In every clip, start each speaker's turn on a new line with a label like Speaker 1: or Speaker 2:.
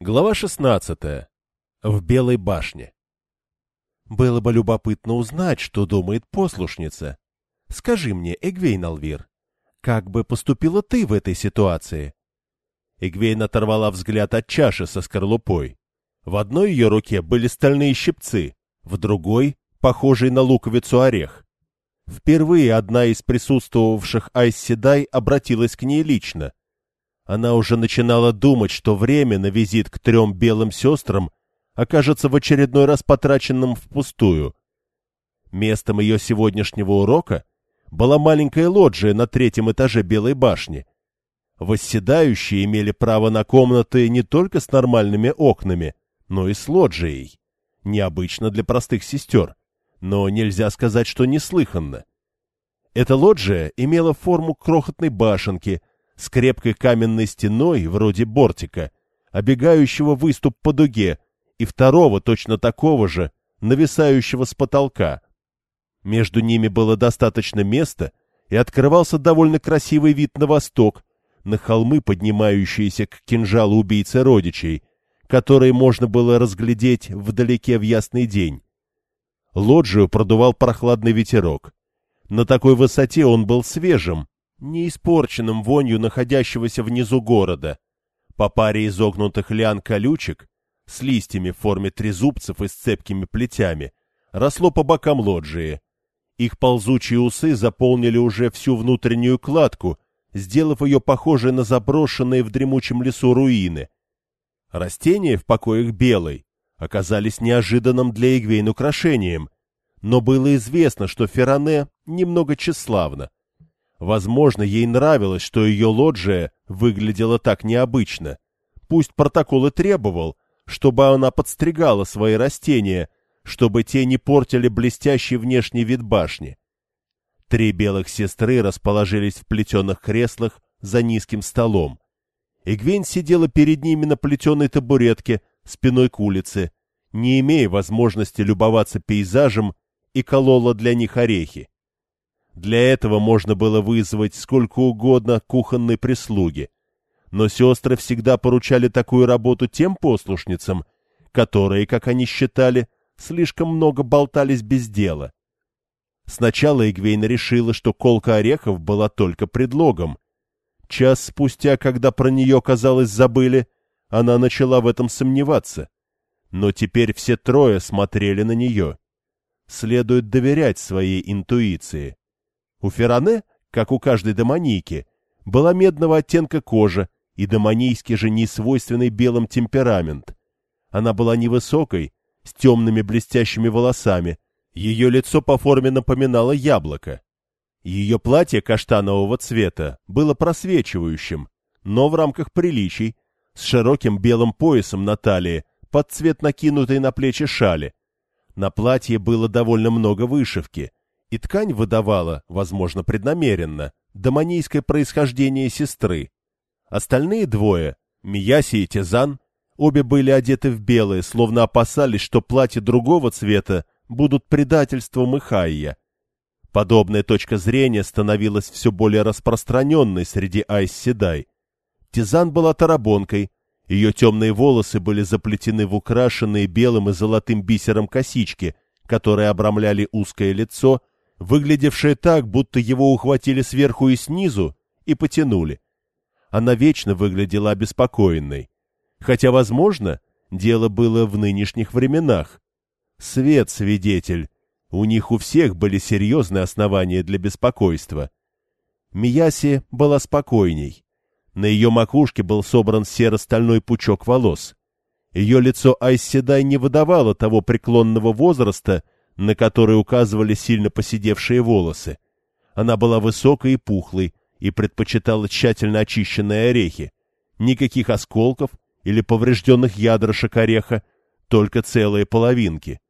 Speaker 1: Глава 16. В Белой башне. Было бы любопытно узнать, что думает послушница. Скажи мне, Эгвейн Алвир, как бы поступила ты в этой ситуации? Эгвейн оторвала взгляд от чаши со скорлупой. В одной ее руке были стальные щипцы, в другой — похожий на луковицу орех. Впервые одна из присутствовавших Айсседай обратилась к ней лично. Она уже начинала думать, что время на визит к трем белым сестрам окажется в очередной раз потраченным впустую. Местом ее сегодняшнего урока была маленькая лоджия на третьем этаже Белой башни. Восседающие имели право на комнаты не только с нормальными окнами, но и с лоджией. Необычно для простых сестер, но нельзя сказать, что неслыханно. Эта лоджия имела форму крохотной башенки с крепкой каменной стеной, вроде бортика, обегающего выступ по дуге, и второго, точно такого же, нависающего с потолка. Между ними было достаточно места, и открывался довольно красивый вид на восток, на холмы, поднимающиеся к кинжалу убийцы родичей, которые можно было разглядеть вдалеке в ясный день. Лоджию продувал прохладный ветерок. На такой высоте он был свежим, не испорченным вонью находящегося внизу города. По паре изогнутых лиан колючек, с листьями в форме трезубцев и с цепкими плетями, росло по бокам лоджии. Их ползучие усы заполнили уже всю внутреннюю кладку, сделав ее похожей на заброшенные в дремучем лесу руины. Растения в покоях белой оказались неожиданным для Игвейн украшением, но было известно, что Ферране немного тщеславна. Возможно, ей нравилось, что ее лоджия выглядела так необычно. Пусть протокол и требовал, чтобы она подстригала свои растения, чтобы те не портили блестящий внешний вид башни. Три белых сестры расположились в плетеных креслах за низким столом. Игвень сидела перед ними на плетеной табуретке спиной к улице, не имея возможности любоваться пейзажем, и колола для них орехи. Для этого можно было вызвать сколько угодно кухонной прислуги. Но сестры всегда поручали такую работу тем послушницам, которые, как они считали, слишком много болтались без дела. Сначала Игвейна решила, что колка орехов была только предлогом. Час спустя, когда про нее, казалось, забыли, она начала в этом сомневаться. Но теперь все трое смотрели на нее. Следует доверять своей интуиции. У Ферране, как у каждой демонийки, была медного оттенка кожа и демонийский же несвойственный белым темперамент. Она была невысокой, с темными блестящими волосами, ее лицо по форме напоминало яблоко. Ее платье каштанового цвета было просвечивающим, но в рамках приличий, с широким белым поясом на талии, под цвет накинутой на плечи шали. На платье было довольно много вышивки, и ткань выдавала, возможно, преднамеренно, домонийское происхождение сестры. Остальные двое, Мияси и Тезан, обе были одеты в белое, словно опасались, что платье другого цвета будут предательством Ихайя. Подобная точка зрения становилась все более распространенной среди Айс-Седай. Тизан была тарабонкой, ее темные волосы были заплетены в украшенные белым и золотым бисером косички, которые обрамляли узкое лицо выглядевшее так, будто его ухватили сверху и снизу и потянули. Она вечно выглядела обеспокоенной. Хотя, возможно, дело было в нынешних временах. Свет свидетель. У них у всех были серьезные основания для беспокойства. Мияси была спокойней. На ее макушке был собран серо-стальной пучок волос. Ее лицо Айседай не выдавало того преклонного возраста, на который указывали сильно поседевшие волосы. Она была высокой и пухлой и предпочитала тщательно очищенные орехи. Никаких осколков или поврежденных ядрышек ореха, только целые половинки.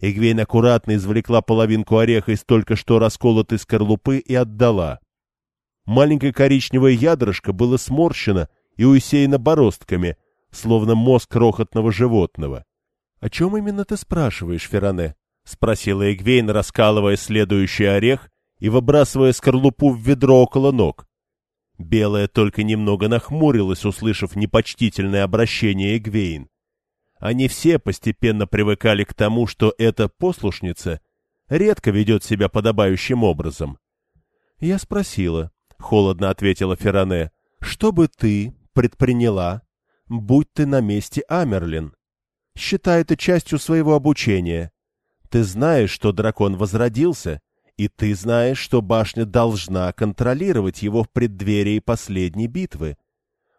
Speaker 1: Игвейн аккуратно извлекла половинку ореха из только что расколотой скорлупы и отдала. Маленькое коричневое ядрышко было сморщено и усеяно бороздками, словно мозг крохотного животного. — О чем именно ты спрашиваешь, Ферране? — спросила Эгвейн, раскалывая следующий орех и выбрасывая скорлупу в ведро около ног. Белая только немного нахмурилась, услышав непочтительное обращение Эгвейн. Они все постепенно привыкали к тому, что эта послушница редко ведет себя подобающим образом. Я спросила, — холодно ответила Ферране, — что бы ты предприняла, будь ты на месте Амерлин? Считай это частью своего обучения. Ты знаешь, что дракон возродился, и ты знаешь, что башня должна контролировать его в преддверии последней битвы.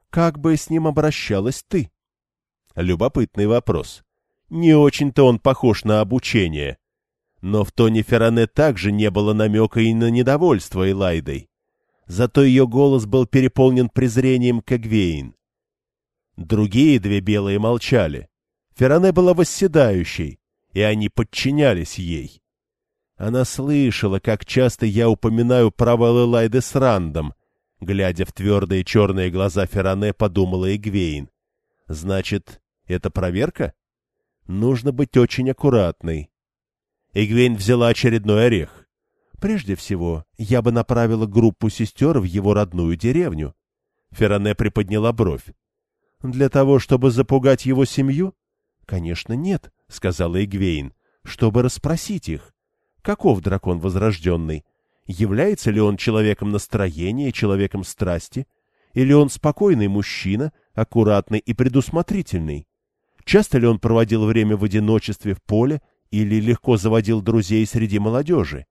Speaker 1: Как бы с ним обращалась ты? Любопытный вопрос. Не очень-то он похож на обучение. Но в тоне Ферране также не было намека и на недовольство Элайдой. Зато ее голос был переполнен презрением к Эгвейн. Другие две белые молчали. Ферране была восседающей, и они подчинялись ей. Она слышала, как часто я упоминаю провалы Лайды с Рандом. Глядя в твердые черные глаза Ферране, подумала Эгвейн. Значит, это проверка? Нужно быть очень аккуратной. Эгвейн взяла очередной орех. Прежде всего, я бы направила группу сестер в его родную деревню. Ферране приподняла бровь. Для того, чтобы запугать его семью? Конечно, нет, сказала Эгвейн, чтобы расспросить их. Каков дракон возрожденный? Является ли он человеком настроения, человеком страсти? Или он спокойный мужчина, аккуратный и предусмотрительный? Часто ли он проводил время в одиночестве в поле или легко заводил друзей среди молодежи?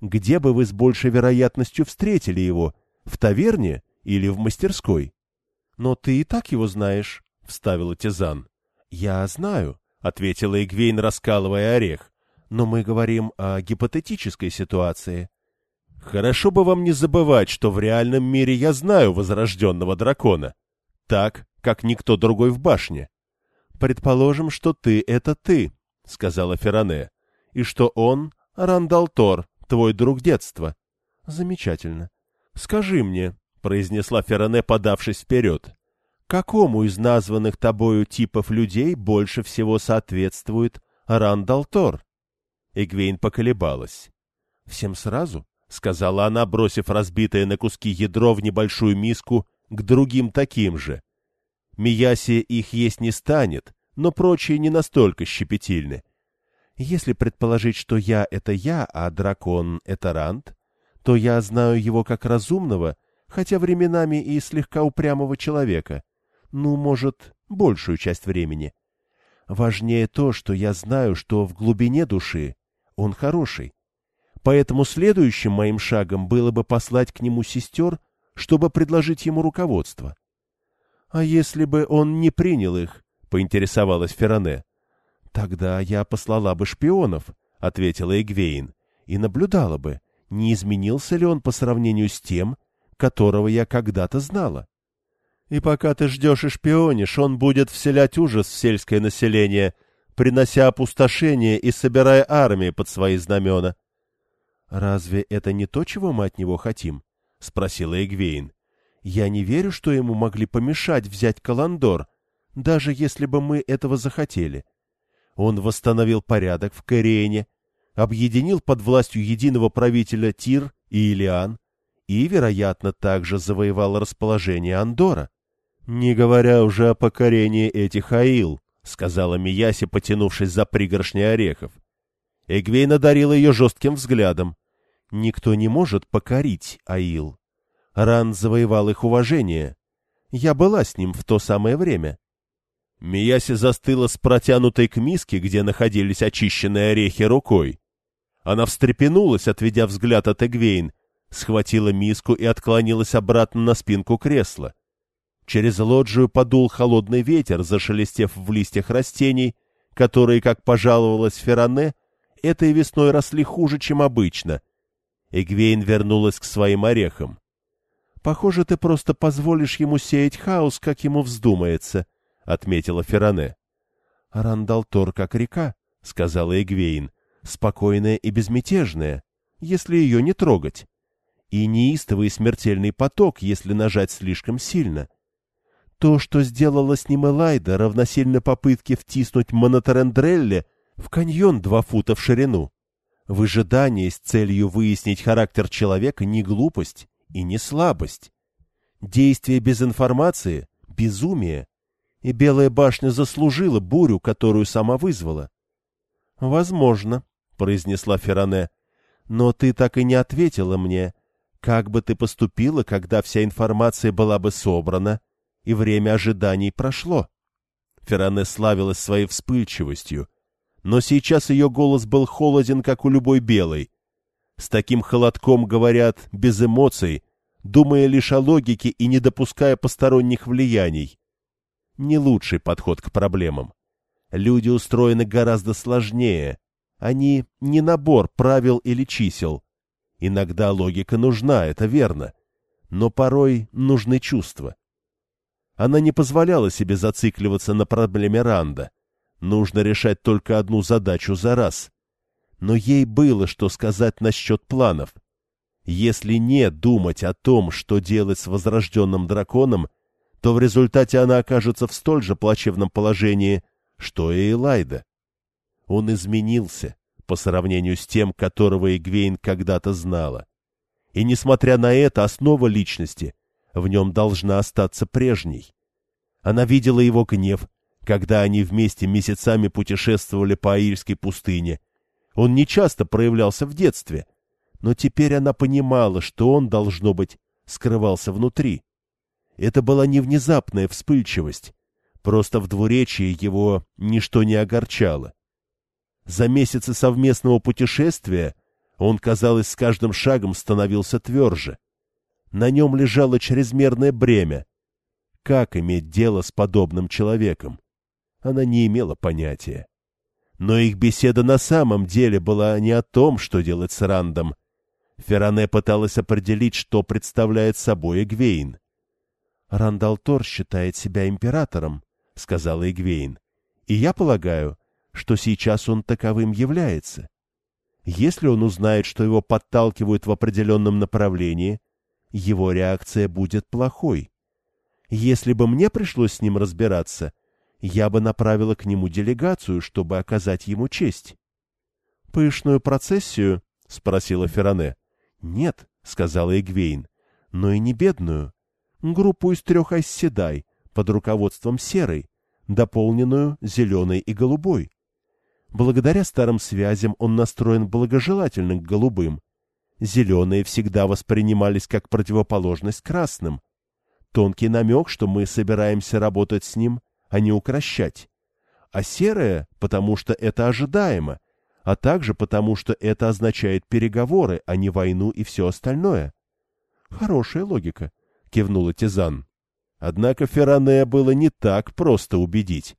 Speaker 1: Где бы вы с большей вероятностью встретили его, в таверне или в мастерской? — Но ты и так его знаешь, — вставила Тизан. — Я знаю, — ответила Игвейн, раскалывая орех но мы говорим о гипотетической ситуации. Хорошо бы вам не забывать, что в реальном мире я знаю возрожденного дракона. Так, как никто другой в башне. Предположим, что ты — это ты, — сказала Ферране, — и что он — Рандалтор, твой друг детства. Замечательно. Скажи мне, — произнесла Ферране, подавшись вперед, — какому из названных тобою типов людей больше всего соответствует Рандалтор? Эгвейн поколебалась. — Всем сразу? — сказала она, бросив разбитое на куски ядро в небольшую миску к другим таким же. Мияси их есть не станет, но прочие не настолько щепетильны. Если предположить, что я — это я, а дракон — это Рант, то я знаю его как разумного, хотя временами и слегка упрямого человека. Ну, может, большую часть времени. Важнее то, что я знаю, что в глубине души он хороший. Поэтому следующим моим шагом было бы послать к нему сестер, чтобы предложить ему руководство. — А если бы он не принял их? — поинтересовалась Ферране. — Тогда я послала бы шпионов, — ответила Эгвейн, — и наблюдала бы, не изменился ли он по сравнению с тем, которого я когда-то знала. И пока ты ждешь и шпионишь, он будет вселять ужас в сельское население, принося опустошение и собирая армии под свои знамена. — Разве это не то, чего мы от него хотим? — спросила Эгвейн. — Я не верю, что ему могли помешать взять Каландор, даже если бы мы этого захотели. Он восстановил порядок в Корене, объединил под властью единого правителя Тир и Илиан и, вероятно, также завоевал расположение Андора. Не говоря уже о покорении этих аил, — сказала Мияси, потянувшись за пригоршней орехов. Эгвейн одарила ее жестким взглядом. Никто не может покорить Аил. Ран завоевал их уважение. Я была с ним в то самое время. Мияси застыла с протянутой к миске, где находились очищенные орехи, рукой. Она встрепенулась, отведя взгляд от Эгвейн, схватила миску и отклонилась обратно на спинку кресла. Через лоджию подул холодный ветер, зашелестев в листьях растений, которые, как пожаловалась Ферране, этой весной росли хуже, чем обычно. Эгвейн вернулась к своим орехам. — Похоже, ты просто позволишь ему сеять хаос, как ему вздумается, — отметила Ферране. — Рандалтор как река, — сказала Эгвейн, — спокойная и безмятежная, если ее не трогать. И неистовый смертельный поток, если нажать слишком сильно. То, что сделала с ним Элайда, равносильно попытке втиснуть Монотерендрелле в каньон два фута в ширину. Выжидание с целью выяснить характер человека не глупость и не слабость. Действие без информации — безумие. И Белая башня заслужила бурю, которую сама вызвала. — Возможно, — произнесла Ферране. — Но ты так и не ответила мне. Как бы ты поступила, когда вся информация была бы собрана, и время ожиданий прошло? Ферране славилась своей вспыльчивостью, но сейчас ее голос был холоден, как у любой белой. С таким холодком говорят, без эмоций, думая лишь о логике и не допуская посторонних влияний. Не лучший подход к проблемам. Люди устроены гораздо сложнее. Они не набор правил или чисел. Иногда логика нужна, это верно. Но порой нужны чувства. Она не позволяла себе зацикливаться на проблеме Ранда. Нужно решать только одну задачу за раз. Но ей было что сказать насчет планов. Если не думать о том, что делать с возрожденным драконом, то в результате она окажется в столь же плачевном положении, что и Элайда. Он изменился по сравнению с тем, которого Игвейн когда-то знала. И, несмотря на это, основа личности в нем должна остаться прежней. Она видела его гнев, когда они вместе месяцами путешествовали по Аильской пустыне. Он нечасто проявлялся в детстве, но теперь она понимала, что он, должно быть, скрывался внутри. Это была не внезапная вспыльчивость, просто в двуречии его ничто не огорчало. За месяцы совместного путешествия он, казалось, с каждым шагом становился тверже. На нем лежало чрезмерное бремя. Как иметь дело с подобным человеком? она не имела понятия. Но их беседа на самом деле была не о том, что делать с Рандом. Ферране пыталась определить, что представляет собой Эгвейн. «Рандалтор считает себя императором», — сказала Эгвейн. «И я полагаю, что сейчас он таковым является. Если он узнает, что его подталкивают в определенном направлении, его реакция будет плохой. Если бы мне пришлось с ним разбираться — я бы направила к нему делегацию, чтобы оказать ему честь. — Пышную процессию? — спросила Ферране. — Нет, — сказала Эгвейн, — но и не бедную. Группу из трех айсседай под руководством серой, дополненную зеленой и голубой. Благодаря старым связям он настроен благожелательно к голубым. Зеленые всегда воспринимались как противоположность красным. Тонкий намек, что мы собираемся работать с ним — а не укращать. А серое, потому что это ожидаемо, а также потому что это означает переговоры, а не войну и все остальное. Хорошая логика, кивнула Тизан. Однако Ферране было не так просто убедить.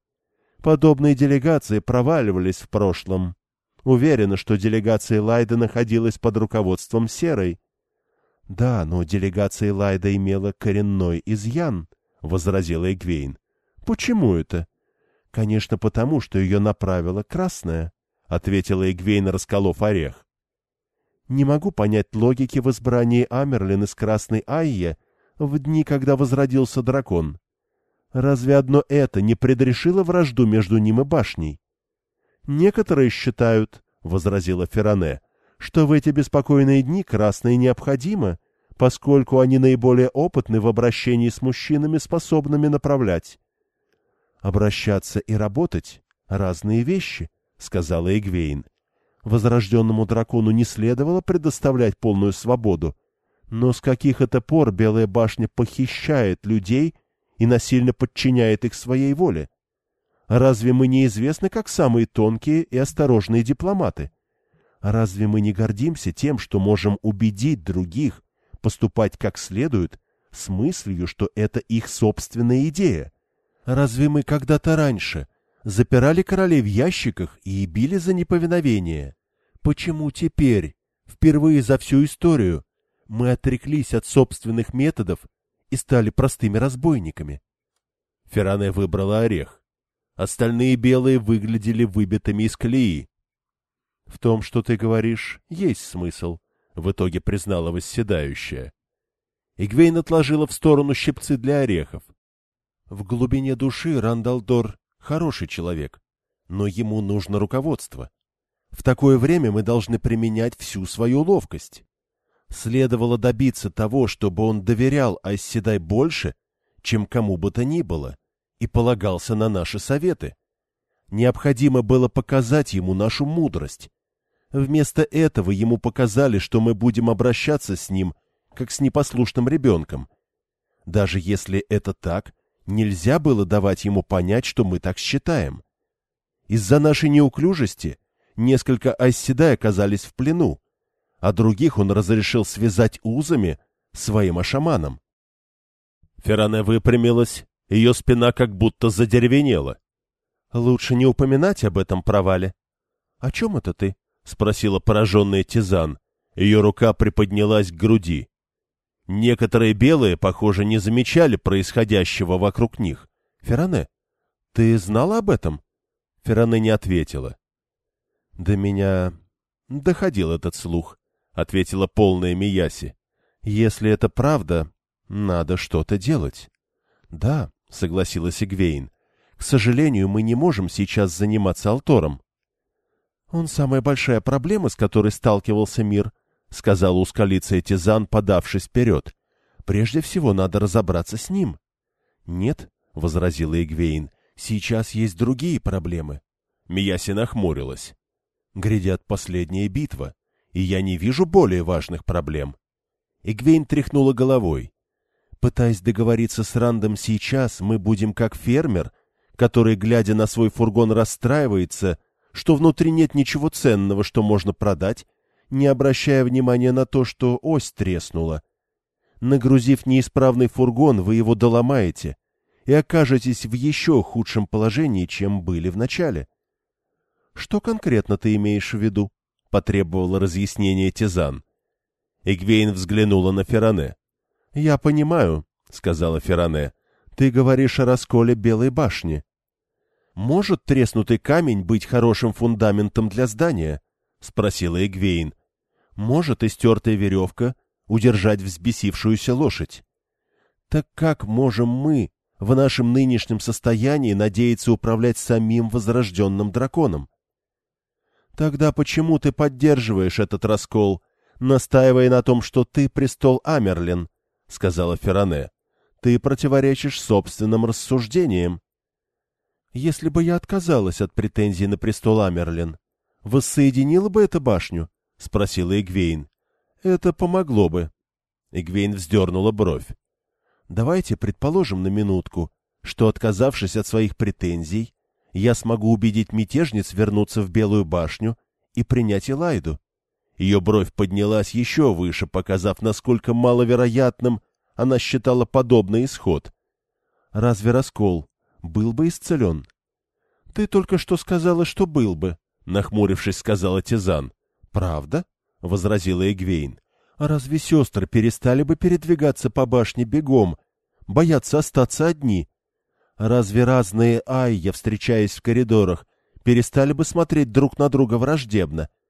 Speaker 1: Подобные делегации проваливались в прошлом. Уверена, что делегация Лайда находилась под руководством Серой. — Да, но делегация Лайда имела коренной изъян, — возразила Эгвейн. Почему это? Конечно, потому, что ее направила красная, ответила Эгвейн, расколов орех. Не могу понять логики в избрании Амерлин из Красной Айе в дни, когда возродился дракон. Разве одно это не предрешило вражду между ним и башней? Некоторые считают, — возразила Ферране, — что в эти беспокойные дни красные необходимо, поскольку они наиболее опытны в обращении с мужчинами, способными направлять. Обращаться и работать — разные вещи, — сказала Эгвейн. Возрожденному дракону не следовало предоставлять полную свободу, но с каких это пор Белая башня похищает людей и насильно подчиняет их своей воле? Разве мы не известны как самые тонкие и осторожные дипломаты? Разве мы не гордимся тем, что можем убедить других поступать как следует, с мыслью, что это их собственная идея? Разве мы когда-то раньше запирали королей в ящиках и били за неповиновение? Почему теперь, впервые за всю историю, мы отреклись от собственных методов и стали простыми разбойниками? Ферране выбрала орех. Остальные белые выглядели выбитыми из колеи. — В том, что ты говоришь, есть смысл, — в итоге признала восседающая. Игвейн отложила в сторону щипцы для орехов. В глубине души Рандалдор хороший человек, но ему нужно руководство. В такое время мы должны применять всю свою ловкость. Следовало добиться того, чтобы он доверял Айседай больше, чем кому бы то ни было, и полагался на наши советы. Необходимо было показать ему нашу мудрость. Вместо этого ему показали, что мы будем обращаться с ним, как с непослушным ребенком. Даже если это так, нельзя было давать ему понять, что мы так считаем. Из-за нашей неуклюжести несколько айседай оказались в плену, а других он разрешил связать узами своим ашаманом. Ферране выпрямилась, ее спина как будто задеревенела. — Лучше не упоминать об этом провале. — О чем это ты? — спросила пораженная Тизан. Ее рука приподнялась к груди. Некоторые белые, похоже, не замечали происходящего вокруг них. — Ферране, ты знала об этом? Ферране не ответила. — До меня доходил этот слух, — ответила полная Мияси. — Если это правда, надо что-то делать. — Да, — согласилась Игвейн. — К сожалению, мы не можем сейчас заниматься Алтором. — Он самая большая проблема, с которой сталкивался мир, — сказала ускалица Тизан, подавшись вперед. — Прежде всего надо разобраться с ним. — Нет, — возразила Игвейн, — сейчас есть другие проблемы. Мияси нахмурилась. — Грядет последняя битва, и я не вижу более важных проблем. Игвейн тряхнула головой. Пытаясь договориться с Рандом сейчас, мы будем как фермер, который, глядя на свой фургон, расстраивается, что внутри нет ничего ценного, что можно продать, не обращая внимания на то, что ось треснула. Нагрузив неисправный фургон, вы его доломаете и окажетесь в еще худшем положении, чем были в начале. — Что конкретно ты имеешь в виду? — потребовала разъяснение Тизан. Игвейн взглянула на Ферране. — Я понимаю, — сказала Ферране. — Ты говоришь о расколе Белой башни. — Может треснутый камень быть хорошим фундаментом для здания? — спросила Эгвейн. — Может истертая веревка удержать взбесившуюся лошадь? Так как можем мы в нашем нынешнем состоянии надеяться управлять самим возрожденным драконом? — Тогда почему ты поддерживаешь этот раскол, настаивая на том, что ты престол Амерлин? —— сказала Ферране. — Ты противоречишь собственным рассуждениям. — Если бы я отказалась от претензий на престол Амерлин, воссоединила бы эту башню? — спросила Эгвейн. — Это помогло бы. Эгвейн вздернула бровь. — Давайте предположим на минутку, что, отказавшись от своих претензий, я смогу убедить мятежниц вернуться в Белую башню и принять Элайду. Ее бровь поднялась еще выше, показав, насколько маловероятным она считала подобный исход. Разве раскол был бы исцелен? — Ты только что сказала, что был бы, — нахмурившись, сказала Тизан. — Правда? — возразила Эгвейн. — А разве сестры перестали бы передвигаться по башне бегом, бояться остаться одни? Разве разные айя, встречаясь в коридорах, перестали бы смотреть друг на друга враждебно? —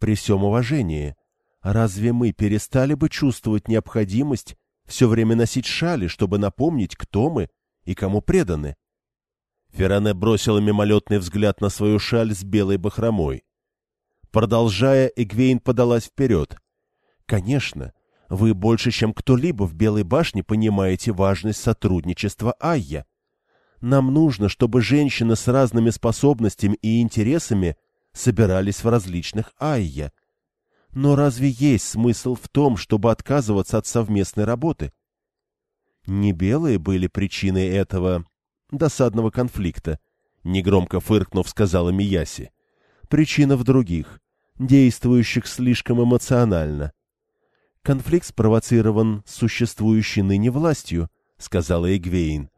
Speaker 1: при всем уважении, разве мы перестали бы чувствовать необходимость все время носить шали, чтобы напомнить, кто мы и кому преданы? Ферране бросила мимолетный взгляд на свою шаль с белой бахромой. Продолжая, Эгвейн подалась вперед. «Конечно, вы больше, чем кто-либо в Белой башне понимаете важность сотрудничества Айя. Нам нужно, чтобы женщины с разными способностями и интересами – собирались в различных айя. Но разве есть смысл в том, чтобы отказываться от совместной работы? Не белые были причиной этого досадного конфликта, негромко фыркнув, сказала Мияси. Причина в других, действующих слишком эмоционально. Конфликт спровоцирован существующей ныне властью, сказала Эгвейн.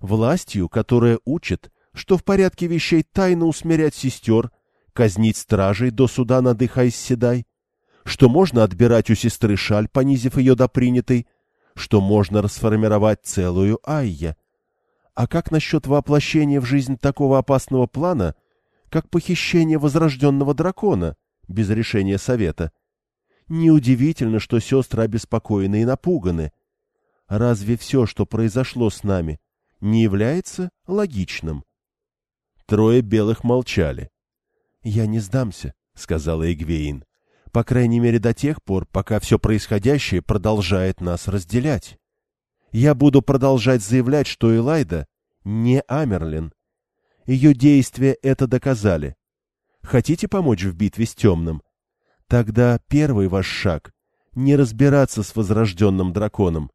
Speaker 1: Властью, которая учит, что в порядке вещей тайно усмирять сестер казнить стражей до суда над их Айсседай, что можно отбирать у сестры шаль, понизив ее до принятой, что можно расформировать целую Айя. А как насчет воплощения в жизнь такого опасного плана, как похищение возрожденного дракона без решения совета? Неудивительно, что сестры обеспокоены и напуганы. Разве все, что произошло с нами, не является логичным? Трое белых молчали. — Я не сдамся, — сказала Эгвейн. По крайней мере, до тех пор, пока все происходящее продолжает нас разделять. Я буду продолжать заявлять, что Элайда не Амерлин. Ее действия это доказали. Хотите помочь в битве с темным? Тогда первый ваш шаг — не разбираться с возрожденным драконом.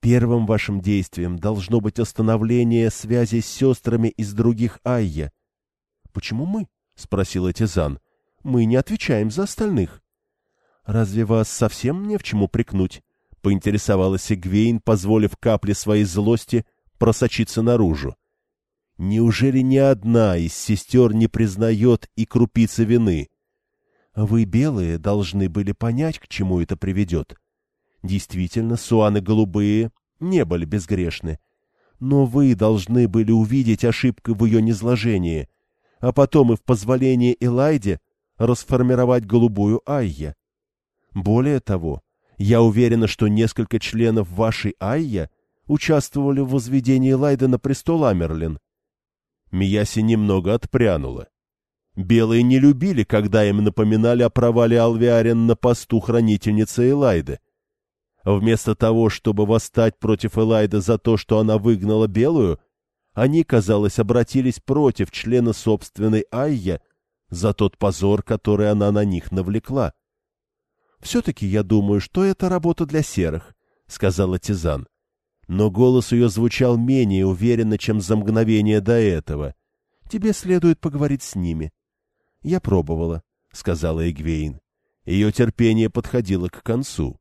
Speaker 1: Первым вашим действием должно быть остановление связи с сестрами из других Айя. — Почему мы? — спросил Этизан. — Мы не отвечаем за остальных. — Разве вас совсем не в чем упрекнуть? — поинтересовалась Эгвейн, позволив капле своей злости просочиться наружу. — Неужели ни одна из сестер не признает и крупицы вины? Вы, белые, должны были понять, к чему это приведет. — Действительно, суаны голубые не были безгрешны. Но вы должны были увидеть ошибку в ее низложении, а потом и в позволении Элайде расформировать голубую Айя. Более того, я уверена, что несколько членов вашей Айя участвовали в возведении Элайды на престол Амерлин. Мияси немного отпрянула. Белые не любили, когда им напоминали о провале Алвиарен на посту хранительницы Элайды. Вместо того, чтобы восстать против Элайда за то, что она выгнала Белую, они, казалось, обратились против члена собственной Айя за тот позор, который она на них навлекла. — Все-таки я думаю, что это работа для серых, — сказала Тизан. Но голос ее звучал менее уверенно, чем за мгновение до этого. Тебе следует поговорить с ними. — Я пробовала, — сказала Эгвейн. Ее терпение подходило к концу.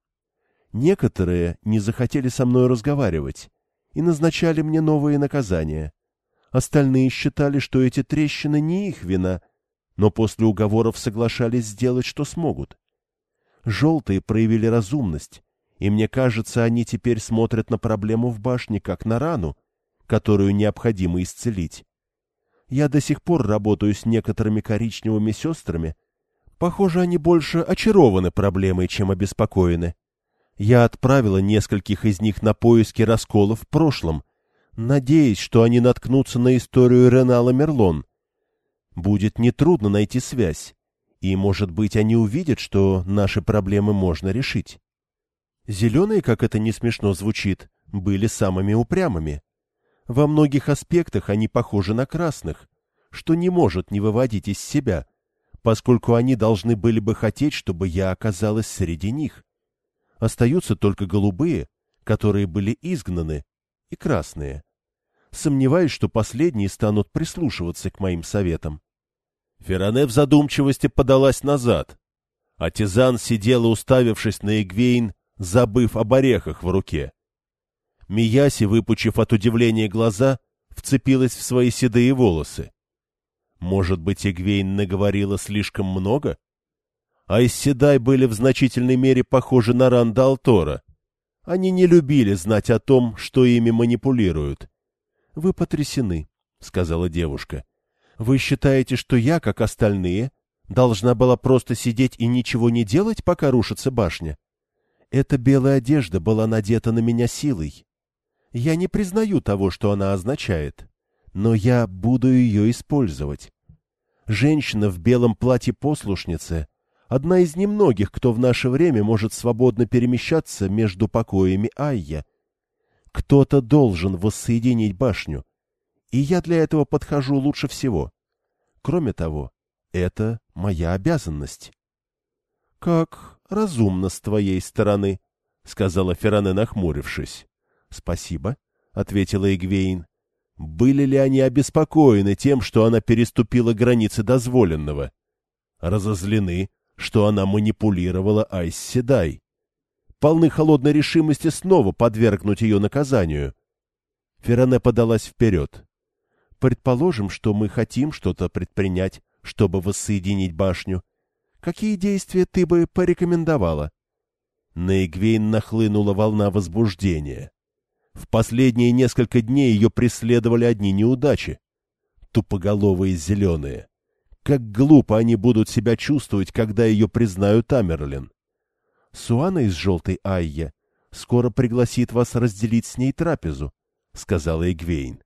Speaker 1: Некоторые не захотели со мной разговаривать и назначали мне новые наказания. Остальные считали, что эти трещины не их вина, но после уговоров соглашались сделать, что смогут. Желтые проявили разумность, и мне кажется, они теперь смотрят на проблему в башне как на рану, которую необходимо исцелить. Я до сих пор работаю с некоторыми коричневыми сестрами. Похоже, они больше очарованы проблемой, чем обеспокоены. Я отправила нескольких из них на поиски раскола в прошлом, надеясь, что они наткнутся на историю Ренала Мерлон. Будет нетрудно найти связь, и, может быть, они увидят, что наши проблемы можно решить. Зеленые, как это не смешно звучит, были самыми упрямыми. Во многих аспектах они похожи на красных, что не может не выводить из себя, поскольку они должны были бы хотеть, чтобы я оказалась среди них. Остаются только голубые, которые были изгнаны, и красные. Сомневаюсь, что последние станут прислушиваться к моим советам. Феране в задумчивости подалась назад. А Тизан сидела, уставившись на Эгвейн, забыв об орехах в руке. Мияси, выпучив от удивления глаза, вцепилась в свои седые волосы. Может быть, Эгвейн наговорила слишком много? А Исседай были в значительной мере похожи на Ранда Алтора. Они не любили знать о том, что ими манипулируют. — Вы потрясены, — сказала девушка. — Вы считаете, что я, как остальные, должна была просто сидеть и ничего не делать, пока рушится башня? Эта белая одежда была надета на меня силой. Я не признаю того, что она означает, но я буду ее использовать. Женщина в белом платье послушницы — одна из немногих, кто в наше время может свободно перемещаться между покоями Айя. Кто-то должен воссоединить башню, и я для этого подхожу лучше всего. Кроме того, это моя обязанность. — Как разумно с твоей стороны, — сказала Ферране, нахмурившись. — Спасибо, — ответила Игвейн. Были ли они обеспокоены тем, что она переступила границы дозволенного? Разозлены, что она манипулировала Айс Седай. Полны холодной решимости снова подвергнуть ее наказанию. Ферране подалась вперед. «Предположим, что мы хотим что-то предпринять, чтобы воссоединить башню. Какие действия ты бы порекомендовала?» На Эгвейн нахлынула волна возбуждения. В последние несколько дней ее преследовали одни неудачи. Тупоголовые зеленые. Как глупо они будут себя чувствовать, когда ее признают Амерлин. Суана из желтой Айя скоро пригласит вас разделить с ней трапезу, — сказала Эгвейн.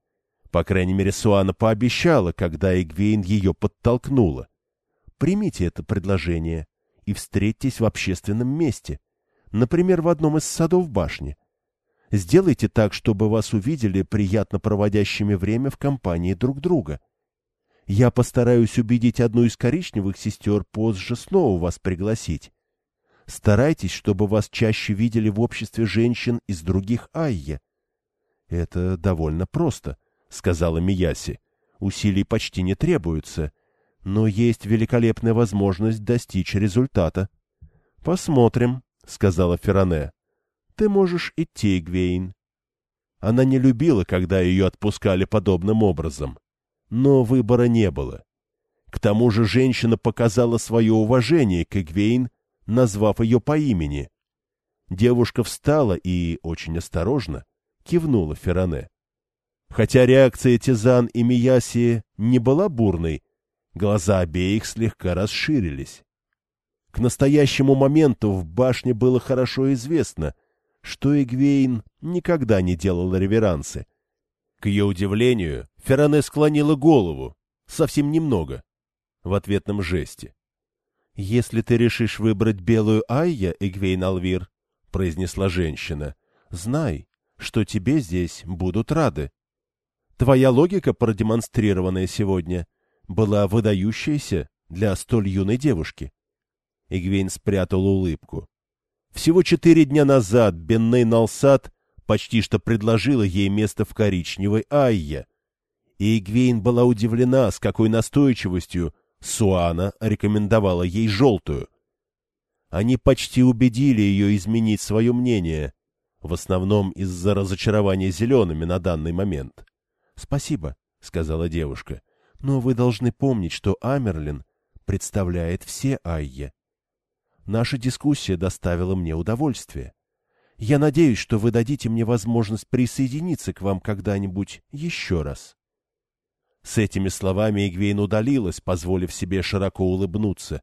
Speaker 1: По крайней мере, Суана пообещала, когда Эгвейн ее подтолкнула. Примите это предложение и встретьтесь в общественном месте, например, в одном из садов башни. Сделайте так, чтобы вас увидели приятно проводящими время в компании друг друга. Я постараюсь убедить одну из коричневых сестер позже снова вас пригласить. Старайтесь, чтобы вас чаще видели в обществе женщин из других Айя. — Это довольно просто, — сказала Мияси. — Усилий почти не требуется, но есть великолепная возможность достичь результата. — Посмотрим, — сказала Ферране. — Ты можешь идти, Гвейн. Она не любила, когда ее отпускали подобным образом. Но выбора не было. К тому же женщина показала свое уважение к Эгвейн назвав ее по имени. Девушка встала и, очень осторожно, кивнула Ферране. Хотя реакция Тизан и Мияси не была бурной, глаза обеих слегка расширились. К настоящему моменту в башне было хорошо известно, что Эгвейн никогда не делала реверансы. К ее удивлению, Ферране склонила голову, совсем немного, в ответном жесте. «Если ты решишь выбрать белую Айя, Эгвейн Алвир», — произнесла женщина, — «знай, что тебе здесь будут рады. Твоя логика, продемонстрированная сегодня, была выдающаяся для столь юной девушки». Эгвейн спрятал улыбку. Всего четыре дня назад Бенней Налсад почти что предложила ей место в коричневой Айе. И Эгвейн была удивлена, с какой настойчивостью Суана рекомендовала ей желтую. Они почти убедили ее изменить свое мнение, в основном из-за разочарования зелеными на данный момент. — Спасибо, — сказала девушка, — но вы должны помнить, что Амерлин представляет все Айе. Наша дискуссия доставила мне удовольствие. Я надеюсь, что вы дадите мне возможность присоединиться к вам когда-нибудь еще раз. С этими словами Игвейн удалилась, позволив себе широко улыбнуться,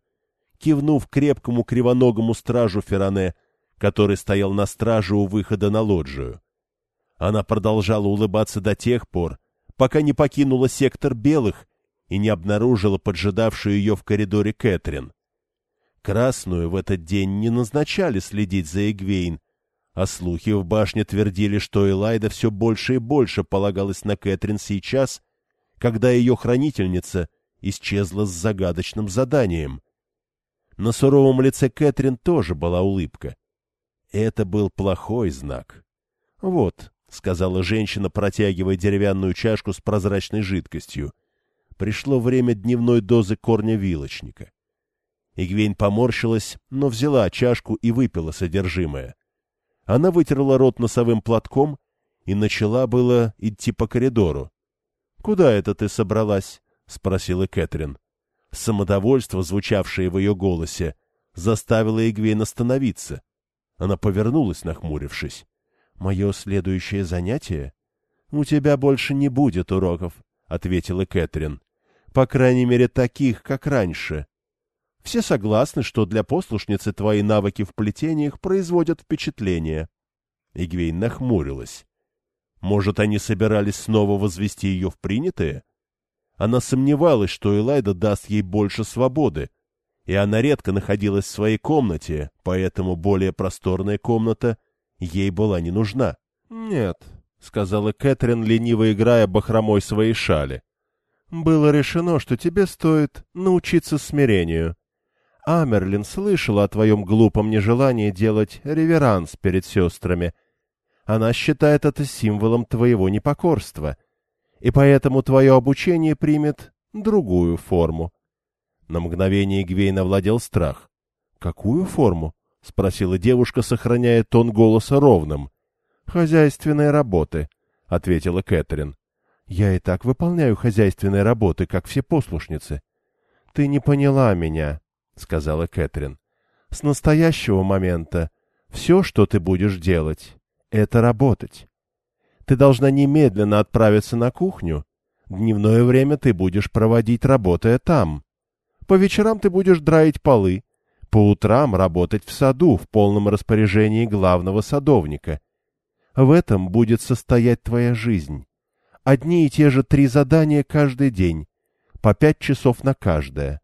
Speaker 1: кивнув крепкому кривоногому стражу Ферране, который стоял на страже у выхода на лоджию. Она продолжала улыбаться до тех пор, пока не покинула сектор белых и не обнаружила поджидавшую ее в коридоре Кэтрин. Красную в этот день не назначали следить за Эгвейн, а слухи в башне твердили, что Элайда все больше и больше полагалась на Кэтрин сейчас, когда ее хранительница исчезла с загадочным заданием. На суровом лице Кэтрин тоже была улыбка. Это был плохой знак. — Вот, — сказала женщина, протягивая деревянную чашку с прозрачной жидкостью. Пришло время дневной дозы корня вилочника. Игвейн поморщилась, но взяла чашку и выпила содержимое. Она вытерла рот носовым платком и начала было идти по коридору. «Куда это ты собралась?» — спросила Кэтрин. Самодовольство, звучавшее в ее голосе, заставило Игвейн остановиться. Она повернулась, нахмурившись. «Мое следующее занятие?» «У тебя больше не будет уроков», — ответила Кэтрин. «По крайней мере, таких, как раньше. Все согласны, что для послушницы твои навыки в плетениях производят впечатление». Игвейн нахмурилась. Может, они собирались снова возвести ее в принятые? Она сомневалась, что Элайда даст ей больше свободы, и она редко находилась в своей комнате, поэтому более просторная комната ей была не нужна. — Нет, — сказала Кэтрин, лениво играя бахромой своей шали. — Было решено, что тебе стоит научиться смирению. Амерлин слышала о твоем глупом нежелании делать реверанс перед сестрами — она считает это символом твоего непокорства, и поэтому твое обучение примет другую форму. На мгновение Гвейна владел страх. — Какую форму? — спросила девушка, сохраняя тон голоса ровным. — Хозяйственные работы, — ответила Кэтрин. — Я и так выполняю хозяйственные работы, как все послушницы. — Ты не поняла меня, — сказала Кэтрин. — С настоящего момента все, что ты будешь делать, это работать. Ты должна немедленно отправиться на кухню. Дневное время ты будешь проводить, работая там. По вечерам ты будешь драить полы. По утрам работать в саду в полном распоряжении главного садовника. В этом будет состоять твоя жизнь. Одни и те же три задания каждый день, по пять часов на каждое.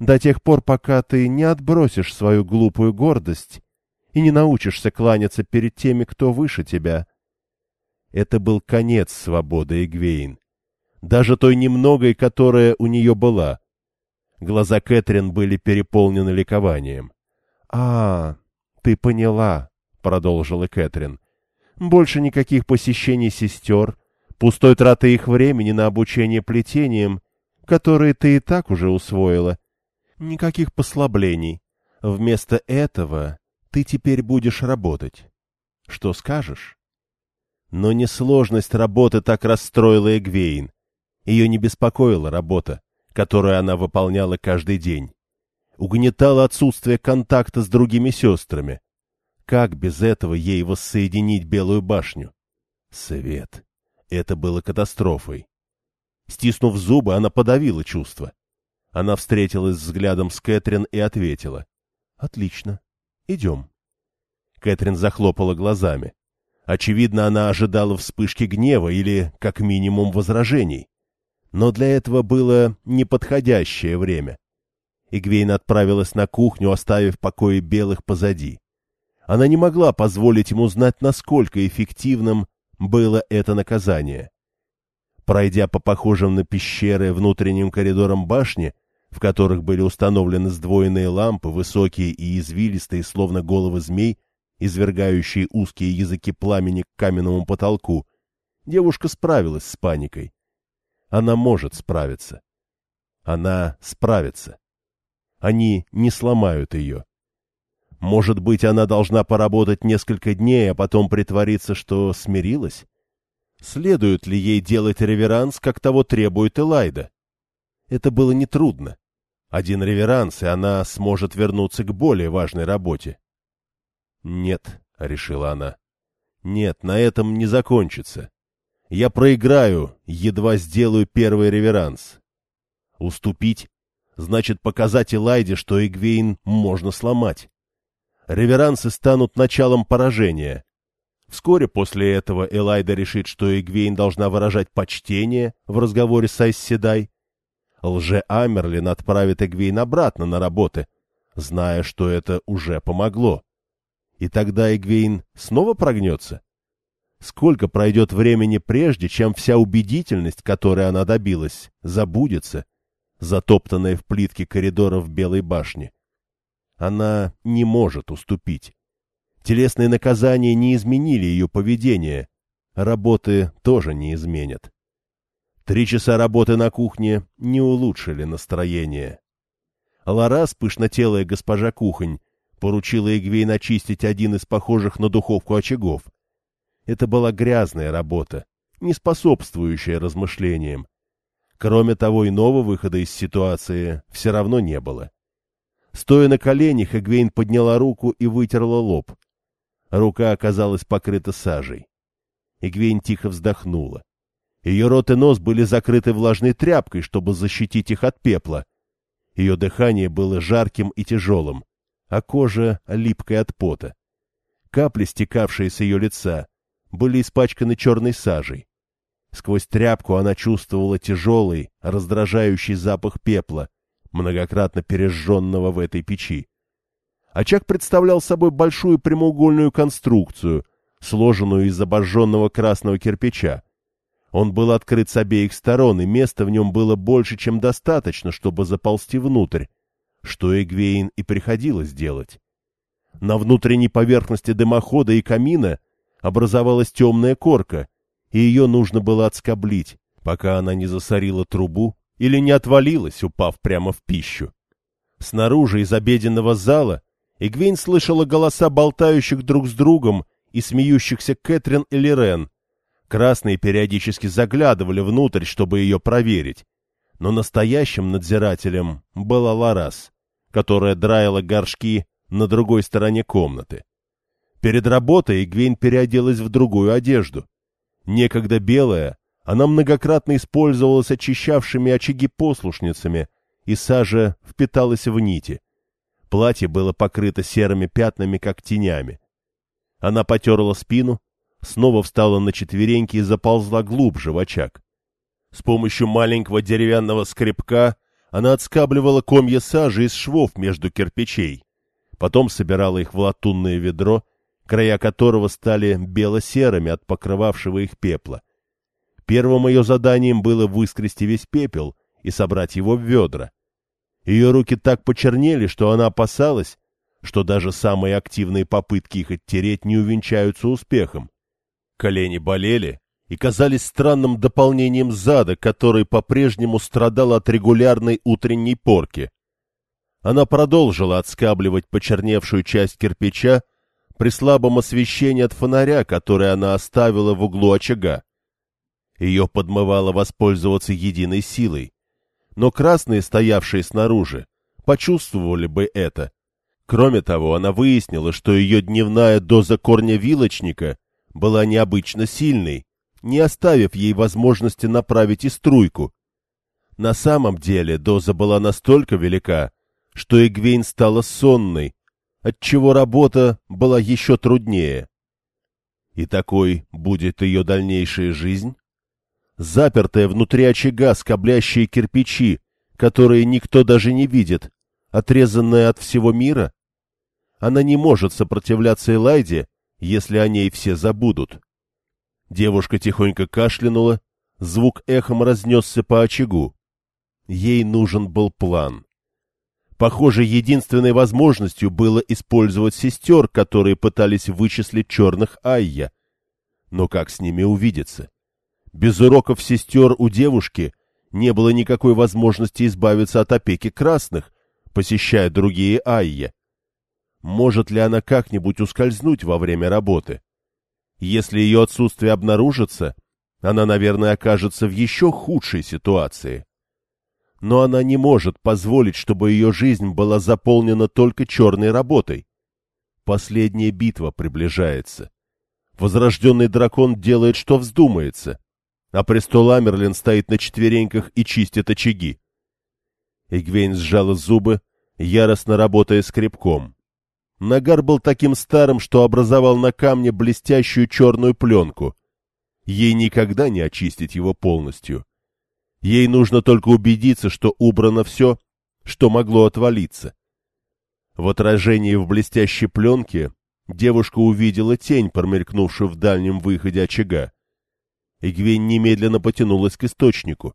Speaker 1: До тех пор, пока ты не отбросишь свою глупую гордость и не научишься кланяться перед теми, кто выше тебя. Это был конец свободы Эгвейн. Даже той немногой, которая у нее была. Глаза Кэтрин были переполнены ликованием. — А, ты поняла, — продолжила Кэтрин. — Больше никаких посещений сестер, пустой траты их времени на обучение плетениям, которые ты и так уже усвоила. Никаких послаблений. Вместо этого ты теперь будешь работать. Что скажешь? Но не сложность работы так расстроила Эгвейн. Ее не беспокоила работа, которую она выполняла каждый день. Угнетало отсутствие контакта с другими сестрами. Как без этого ей воссоединить Белую башню? Свет. Это было катастрофой. Стиснув зубы, она подавила чувство. Она встретилась взглядом с Кэтрин и ответила. — Отлично. Идем. Кэтрин захлопала глазами. Очевидно, она ожидала вспышки гнева или, как минимум, возражений. Но для этого было неподходящее время. Игвейн отправилась на кухню, оставив покои белых позади. Она не могла позволить ему знать, насколько эффективным было это наказание. Пройдя по похожим на пещеры внутренним коридорам башни, в которых были установлены сдвоенные лампы, высокие и извилистые, словно головы змей, извергающие узкие языки пламени к каменному потолку, девушка справилась с паникой. Она может справиться. Она справится. Они не сломают ее. Может быть, она должна поработать несколько дней, а потом притвориться, что смирилась? Следует ли ей делать реверанс, как того требует Элайда? Это было нетрудно. Один реверанс, и она сможет вернуться к более важной работе. «Нет», — решила она. «Нет, на этом не закончится. Я проиграю, едва сделаю первый реверанс. Уступить значит показать Элайде, что Эгвейн можно сломать. Реверансы станут началом поражения. Вскоре после этого Элайда решит, что Эгвейн должна выражать почтение в разговоре с Айсседай, лже-Амерлин отправит Эгвейн обратно на работы, зная, что это уже помогло. И тогда Эгвейн снова прогнется? Сколько пройдет времени прежде, чем вся убедительность, которой она добилась, забудется, затоптанная в плитке коридоров Белой башни? Она не может уступить. Телесные наказания не изменили ее поведение, работы тоже не изменят. Три часа работы на кухне не улучшили настроение. Ларас, пышнотелая госпожа кухонь, поручила Игвейн очистить один из похожих на духовку очагов. Это была грязная работа, не способствующая размышлениям. Кроме того, иного выхода из ситуации все равно не было. Стоя на коленях, Эгвейн подняла руку и вытерла лоб. Рука оказалась покрыта сажей. Эгвейн тихо вздохнула. Ее рот и нос были закрыты влажной тряпкой, чтобы защитить их от пепла. Ее дыхание было жарким и тяжелым, а кожа липкой от пота. Капли, стекавшие с ее лица, были испачканы черной сажей. Сквозь тряпку она чувствовала тяжелый, раздражающий запах пепла, многократно пережженного в этой печи. Очаг представлял собой большую прямоугольную конструкцию, сложенную из обожженного красного кирпича, он был открыт с обеих сторон, и места в нем было больше, чем достаточно, чтобы заползти внутрь, что Эгвейн и приходилось делать. На внутренней поверхности дымохода и камина образовалась темная корка, и ее нужно было отскоблить, пока она не засорила трубу или не отвалилась, упав прямо в пищу. Снаружи из обеденного зала Эгвейн слышала голоса болтающих друг с другом и смеющихся Кэтрин и Лирен, Красные периодически заглядывали внутрь, чтобы ее проверить. Но настоящим надзирателем была Ларас, которая драила горшки на другой стороне комнаты. Перед работой Игвейн переоделась в другую одежду. Некогда белая, она многократно использовалась очищавшими очаги послушницами, и сажа впиталась в нити. Платье было покрыто серыми пятнами, как тенями. Она потерла спину, снова встала на четвереньки и заползла глубже в очаг. С помощью маленького деревянного скребка она отскабливала комья сажи из швов между кирпичей, потом собирала их в латунное ведро, края которого стали бело-серыми от покрывавшего их пепла. Первым ее заданием было выскрести весь пепел и собрать его в ведра. Ее руки так почернели, что она опасалась, что даже самые активные попытки их оттереть не увенчаются успехом. Колени болели и казались странным дополнением зада, который по-прежнему страдал от регулярной утренней порки. Она продолжила отскабливать почерневшую часть кирпича при слабом освещении от фонаря, который она оставила в углу очага. Ее подмывало воспользоваться единой силой, но красные, стоявшие снаружи, почувствовали бы это. Кроме того, она выяснила, что ее дневная доза корня вилочника была необычно сильной, не оставив ей возможности направить и струйку. На самом деле доза была настолько велика, что Эгвейн стала сонной, отчего работа была еще труднее. И такой будет ее дальнейшая жизнь? Запертая внутри очага скоблящие кирпичи, которые никто даже не видит, отрезанная от всего мира? Она не может сопротивляться Элайде, если о ней все забудут. Девушка тихонько кашлянула, звук эхом разнесся по очагу. Ей нужен был план. Похоже, единственной возможностью было использовать сестер, которые пытались вычислить черных Айя. Но как с ними увидеться? Без уроков сестер у девушки не было никакой возможности избавиться от опеки красных, посещая другие Айя. Может ли она как-нибудь ускользнуть во время работы? Если ее отсутствие обнаружится, она, наверное, окажется в еще худшей ситуации но она не может позволить, чтобы ее жизнь была заполнена только черной работой. Последняя битва приближается. Возрожденный дракон делает, что вздумается, а престол Амерлин стоит на четвереньках и чистит очаги. Игвейн сжала зубы, яростно работая скребком. Нагар был таким старым, что образовал на камне блестящую черную пленку. Ей никогда не очистить его полностью. Ей нужно только убедиться, что убрано все, что могло отвалиться. В отражении в блестящей пленке девушка увидела тень, промелькнувшую в дальнем выходе очага. Игвень немедленно потянулась к источнику.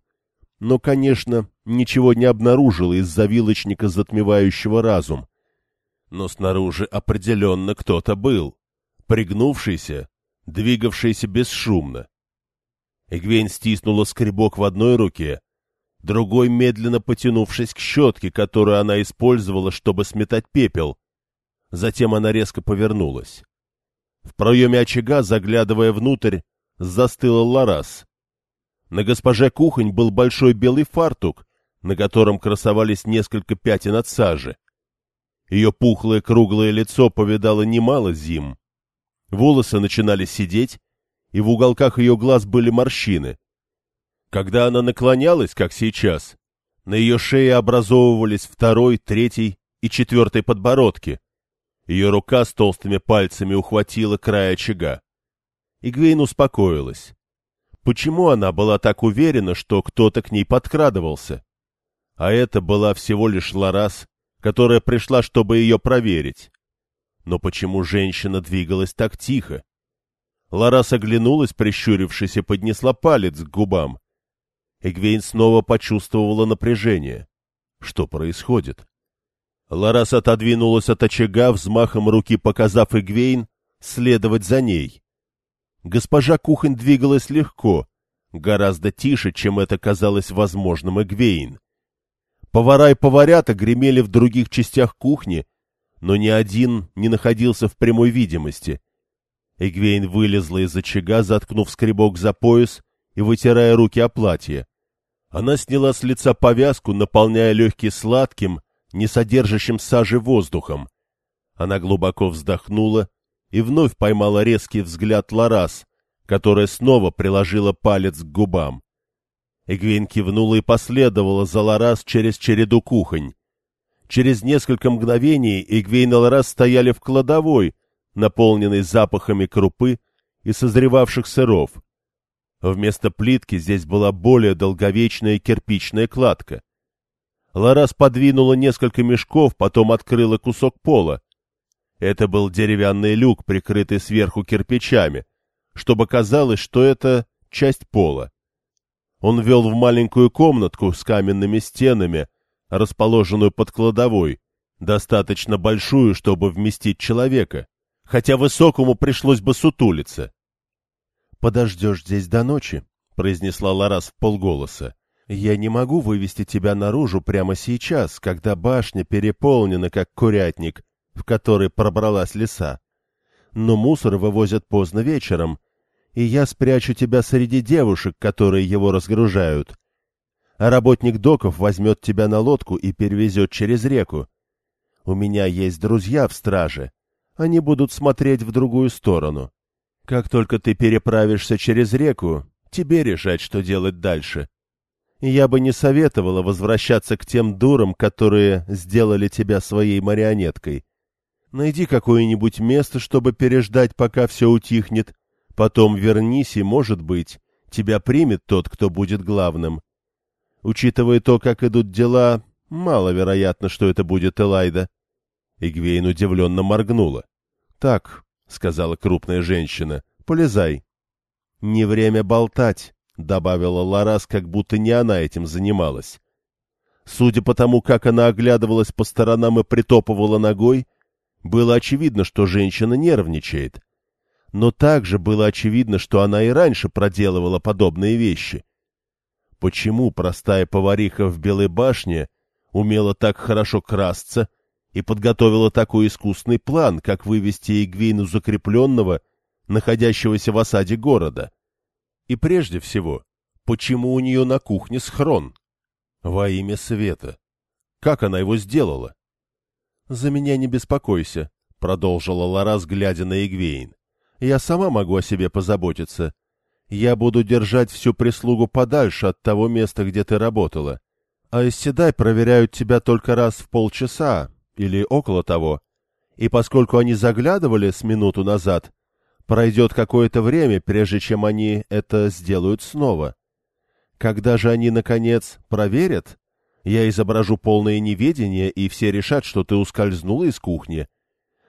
Speaker 1: Но, конечно, ничего не обнаружила из-за вилочника, затмевающего разум. Но снаружи определенно кто-то был, пригнувшийся, двигавшийся бесшумно. Эгвейн стиснула скребок в одной руке, другой медленно потянувшись к щетке, которую она использовала, чтобы сметать пепел. Затем она резко повернулась. В проеме очага, заглядывая внутрь, застыла Ларас. На госпоже кухонь был большой белый фартук, на котором красовались несколько пятен от сажи. Ее пухлое круглое лицо повидало немало зим. Волосы начинали сидеть, и в уголках ее глаз были морщины. Когда она наклонялась, как сейчас, на ее шее образовывались второй, третий и четвертый подбородки. Ее рука с толстыми пальцами ухватила край очага. Игвейн успокоилась. Почему она была так уверена, что кто-то к ней подкрадывался? А это была всего лишь Ларас, которая пришла, чтобы ее проверить. Но почему женщина двигалась так тихо? Ларас оглянулась, прищурившись, и поднесла палец к губам. Эгвейн снова почувствовала напряжение. Что происходит? Ларас отодвинулась от очага, взмахом руки показав Эгвейн следовать за ней. Госпожа Кухонь двигалась легко, гораздо тише, чем это казалось возможным Эгвейн. Повара и поварята гремели в других частях кухни, но ни один не находился в прямой видимости. Эгвейн вылезла из очага, заткнув скребок за пояс и вытирая руки о платье. Она сняла с лица повязку, наполняя легкие сладким, не содержащим сажи воздухом. Она глубоко вздохнула и вновь поймала резкий взгляд Ларас, которая снова приложила палец к губам. Эгвейн кивнула и последовала за Ларас через череду кухонь. Через несколько мгновений Эгвейн и Ларас стояли в кладовой, наполненный запахами крупы и созревавших сыров. Вместо плитки здесь была более долговечная кирпичная кладка. Ларас подвинула несколько мешков, потом открыла кусок пола. Это был деревянный люк, прикрытый сверху кирпичами, чтобы казалось, что это часть пола. Он вел в маленькую комнатку с каменными стенами, расположенную под кладовой, достаточно большую, чтобы вместить человека, хотя высокому пришлось бы сутулиться. — Подождешь здесь до ночи, — произнесла Ларас в полголоса. — Я не могу вывести тебя наружу прямо сейчас, когда башня переполнена, как курятник, в который пробралась лиса. Но мусор вывозят поздно вечером, и я спрячу тебя среди девушек, которые его разгружают. А работник доков возьмет тебя на лодку и перевезет через реку. У меня есть друзья в страже. Они будут смотреть в другую сторону. Как только ты переправишься через реку, тебе решать, что делать дальше. Я бы не советовала возвращаться к тем дурам, которые сделали тебя своей марионеткой. Найди какое-нибудь место, чтобы переждать, пока все утихнет, Потом вернись, и, может быть, тебя примет тот, кто будет главным. Учитывая то, как идут дела, маловероятно, что это будет Элайда. Игвейн удивленно моргнула. — Так, — сказала крупная женщина, — полезай. — Не время болтать, — добавила Ларас, как будто не она этим занималась. Судя по тому, как она оглядывалась по сторонам и притопывала ногой, было очевидно, что женщина нервничает но также было очевидно, что она и раньше проделывала подобные вещи. Почему простая повариха в Белой башне умела так хорошо красться и подготовила такой искусный план, как вывести Игвейну закрепленного, находящегося в осаде города? И прежде всего, почему у нее на кухне схрон? Во имя света. Как она его сделала? — За меня не беспокойся, — продолжила Ларас, глядя на Игвейн. Я сама могу о себе позаботиться. Я буду держать всю прислугу подальше от того места, где ты работала. А из Седай проверяют тебя только раз в полчаса или около того. И поскольку они заглядывали с минуту назад, пройдет какое-то время, прежде чем они это сделают снова. Когда же они, наконец, проверят, я изображу полное неведение, и все решат, что ты ускользнула из кухни.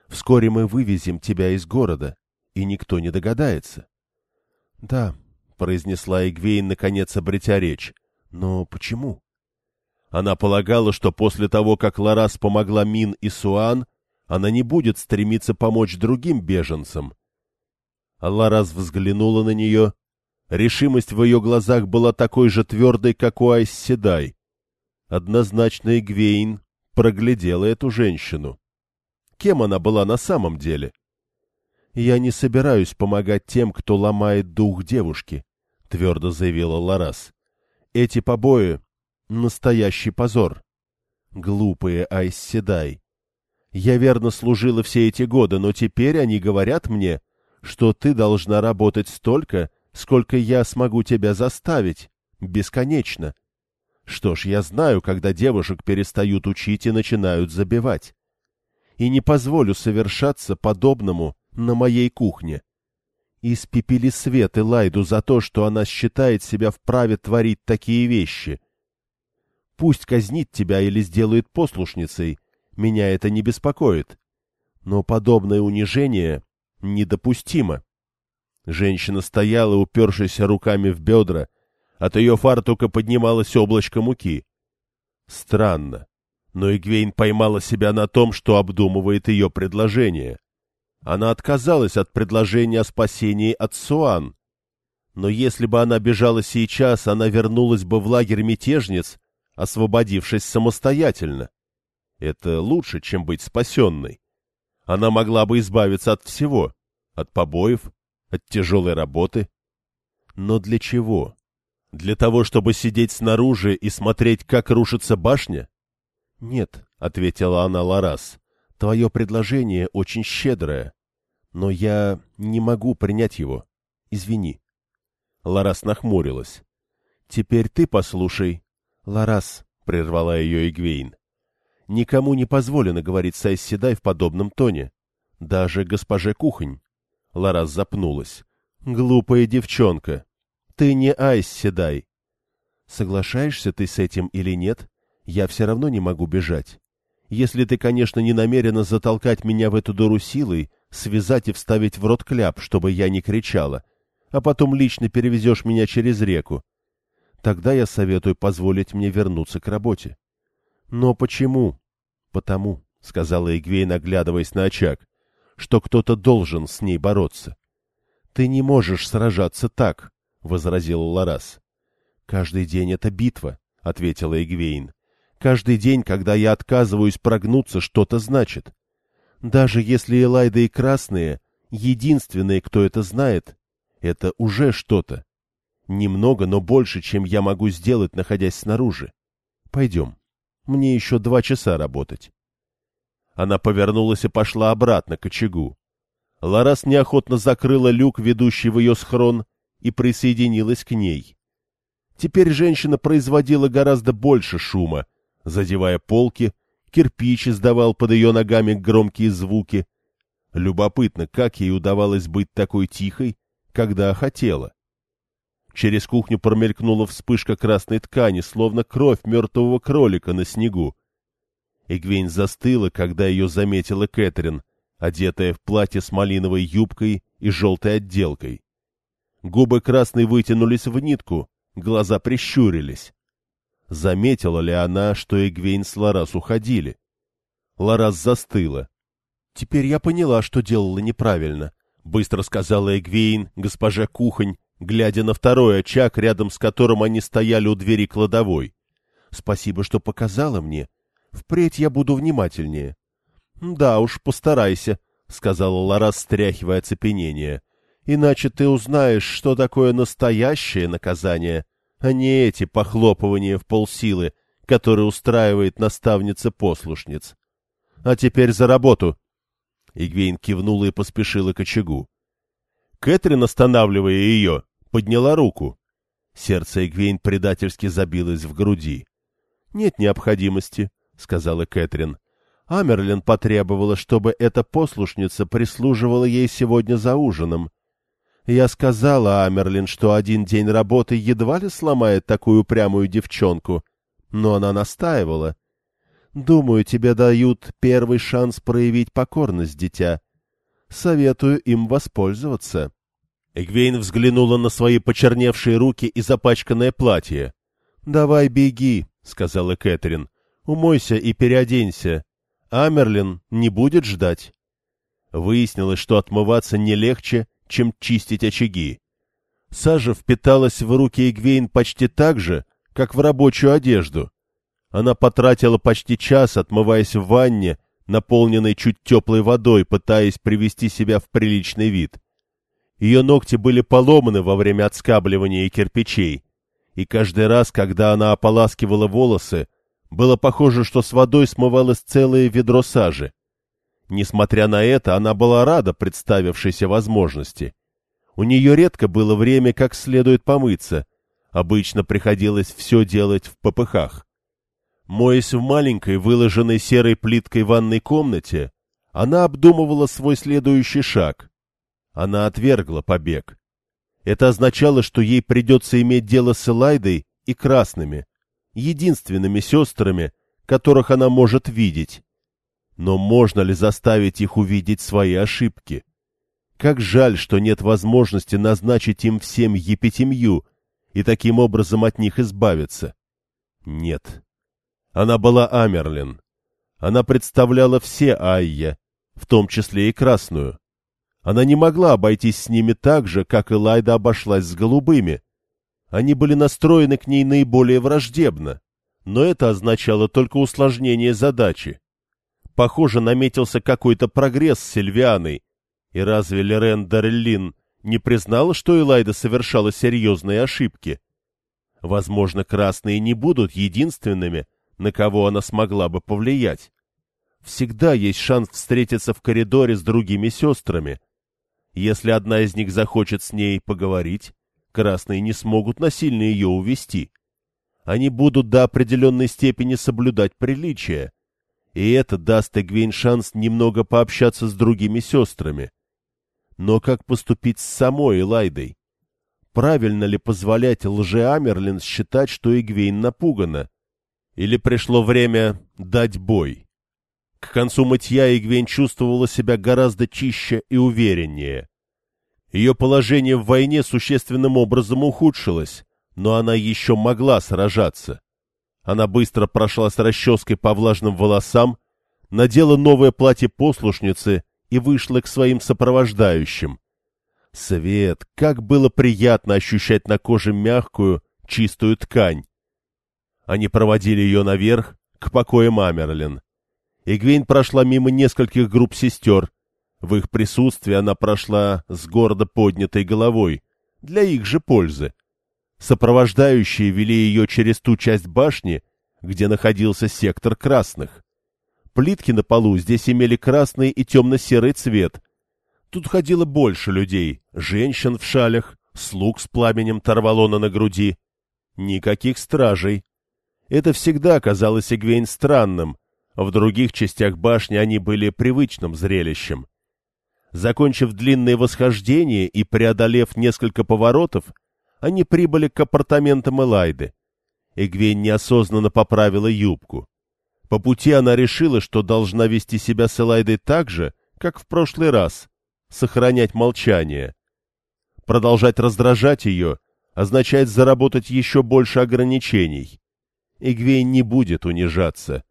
Speaker 1: Вскоре мы вывезем тебя из города и никто не догадается. — Да, — произнесла Игвейн, наконец обретя речь. — Но почему? Она полагала, что после того, как Ларас помогла Мин и Суан, она не будет стремиться помочь другим беженцам. Ларас взглянула на нее. Решимость в ее глазах была такой же твердой, как у Айсседай. Однозначно Игвейн проглядела эту женщину. Кем она была на самом деле? — «Я не собираюсь помогать тем, кто ломает дух девушки», — твердо заявила Ларас. «Эти побои — настоящий позор. Глупые Айсседай. Я верно служила все эти годы, но теперь они говорят мне, что ты должна работать столько, сколько я смогу тебя заставить, бесконечно. Что ж, я знаю, когда девушек перестают учить и начинают забивать. И не позволю совершаться подобному на моей кухне. Испепели свет Элайду за то, что она считает себя вправе творить такие вещи. Пусть казнит тебя или сделает послушницей, меня это не беспокоит. Но подобное унижение недопустимо. Женщина стояла, упершись руками в бедра, от ее фартука поднималось облачко муки. Странно, но Игвейн поймала себя на том, что обдумывает ее предложение. Она отказалась от предложения о спасении от Суан. Но если бы она бежала сейчас, она вернулась бы в лагерь мятежниц, освободившись самостоятельно. Это лучше, чем быть спасенной. Она могла бы избавиться от всего, от побоев, от тяжелой работы. Но для чего? Для того, чтобы сидеть снаружи и смотреть, как рушится башня? — Нет, — ответила она Ларас, — твое предложение очень щедрое но я не могу принять его. Извини. Ларас нахмурилась. — Теперь ты послушай. — Ларас, — прервала ее Игвейн, — никому не позволено говорить с Айсседай в подобном тоне. Даже госпоже Кухонь. Ларас запнулась. — Глупая девчонка. Ты не Айсседай. Соглашаешься ты с этим или нет, Я все равно не могу бежать. Если ты, конечно, не намерена затолкать меня в эту дыру силой, связать и вставить в рот кляп, чтобы я не кричала, а потом лично перевезешь меня через реку. Тогда я советую позволить мне вернуться к работе. — Но почему? — Потому, — сказала Игвейн, оглядываясь на очаг, — что кто-то должен с ней бороться. — Ты не можешь сражаться так, — возразил Ларас. — Каждый день это битва, — ответила Игвейн. Каждый день, когда я отказываюсь прогнуться, что-то значит. Даже если Элайда и Красные — единственные, кто это знает, это уже что-то. Немного, но больше, чем я могу сделать, находясь снаружи. Пойдем. Мне еще два часа работать. Она повернулась и пошла обратно к очагу. Ларас неохотно закрыла люк, ведущий в ее схрон, и присоединилась к ней. Теперь женщина производила гораздо больше шума, задевая полки, кирпич издавал под ее ногами громкие звуки. Любопытно, как ей удавалось быть такой тихой, когда хотела. Через кухню промелькнула вспышка красной ткани, словно кровь мертвого кролика на снегу. Игвейн застыла, когда ее заметила Кэтрин, одетая в платье с малиновой юбкой и желтой отделкой. Губы красной вытянулись в нитку, глаза прищурились. Заметила ли она, что Эгвейн с Ларас уходили? Ларас застыла. «Теперь я поняла, что делала неправильно», — быстро сказала Эгвейн, госпожа Кухонь, глядя на второй очаг, рядом с которым они стояли у двери кладовой. «Спасибо, что показала мне. Впредь я буду внимательнее». «Да уж, постарайся», — сказала Ларас, стряхивая оцепенение. «Иначе ты узнаешь, что такое настоящее наказание» а не эти похлопывания в полсилы, которые устраивает наставница-послушниц. А теперь за работу. Игвейн кивнула и поспешила к очагу. Кэтрин, останавливая ее, подняла руку. Сердце Игвейн предательски забилось в груди. — Нет необходимости, — сказала Кэтрин. Амерлин потребовала, чтобы эта послушница прислуживала ей сегодня за ужином. Я сказала Амерлин, что один день работы едва ли сломает такую упрямую девчонку, но она настаивала. Думаю, тебе дают первый шанс проявить покорность, дитя. Советую им воспользоваться. Эгвейн взглянула на свои почерневшие руки и запачканное платье. — Давай беги, — сказала Кэтрин. — Умойся и переоденься. Амерлин не будет ждать. Выяснилось, что отмываться не легче, чем чистить очаги. Сажа впиталась в руки Игвейн почти так же, как в рабочую одежду. Она потратила почти час, отмываясь в ванне, наполненной чуть теплой водой, пытаясь привести себя в приличный вид. Ее ногти были поломаны во время отскабливания кирпичей, и каждый раз, когда она ополаскивала волосы, было похоже, что с водой смывалось целое ведро сажи. Несмотря на это, она была рада представившейся возможности. У нее редко было время как следует помыться. Обычно приходилось все делать в попыхах. Моясь в маленькой, выложенной серой плиткой ванной комнате, она обдумывала свой следующий шаг. Она отвергла побег. Это означало, что ей придется иметь дело с Элайдой и Красными, единственными сестрами, которых она может видеть. Но можно ли заставить их увидеть свои ошибки? Как жаль, что нет возможности назначить им всем епитемью и таким образом от них избавиться. Нет. Она была Амерлин. Она представляла все Айя, в том числе и Красную. Она не могла обойтись с ними так же, как Элайда обошлась с голубыми. Они были настроены к ней наиболее враждебно, но это означало только усложнение задачи. Похоже, наметился какой-то прогресс с Сильвианой. И разве Лерен Дареллин не признала, что Элайда совершала серьезные ошибки? Возможно, красные не будут единственными, на кого она смогла бы повлиять. Всегда есть шанс встретиться в коридоре с другими сестрами. Если одна из них захочет с ней поговорить, красные не смогут насильно ее увести. Они будут до определенной степени соблюдать приличия, и это даст Эгвейн шанс немного пообщаться с другими сестрами. Но как поступить с самой Элайдой? Правильно ли позволять лже Амерлин считать, что Эгвейн напугана? Или пришло время дать бой? К концу мытья Игвень чувствовала себя гораздо чище и увереннее. Ее положение в войне существенным образом ухудшилось, но она еще могла сражаться. Она быстро прошла с расческой по влажным волосам, надела новое платье послушницы и вышла к своим сопровождающим. Свет, как было приятно ощущать на коже мягкую, чистую ткань. Они проводили ее наверх, к покоям Амерлин. Игвейн прошла мимо нескольких групп сестер. В их присутствии она прошла с гордо поднятой головой, для их же пользы. Сопровождающие вели ее через ту часть башни, где находился сектор красных. Плитки на полу здесь имели красный и темно-серый цвет. Тут ходило больше людей, женщин в шалях, слуг с пламенем Тарвалона на груди. Никаких стражей. Это всегда казалось Игвейн странным, в других частях башни они были привычным зрелищем. Закончив длинное восхождение и преодолев несколько поворотов, они прибыли к апартаментам Элайды. Эгвейн неосознанно поправила юбку. По пути она решила, что должна вести себя с Элайдой так же, как в прошлый раз, сохранять молчание. Продолжать раздражать ее означает заработать еще больше ограничений. Игвейн не будет унижаться,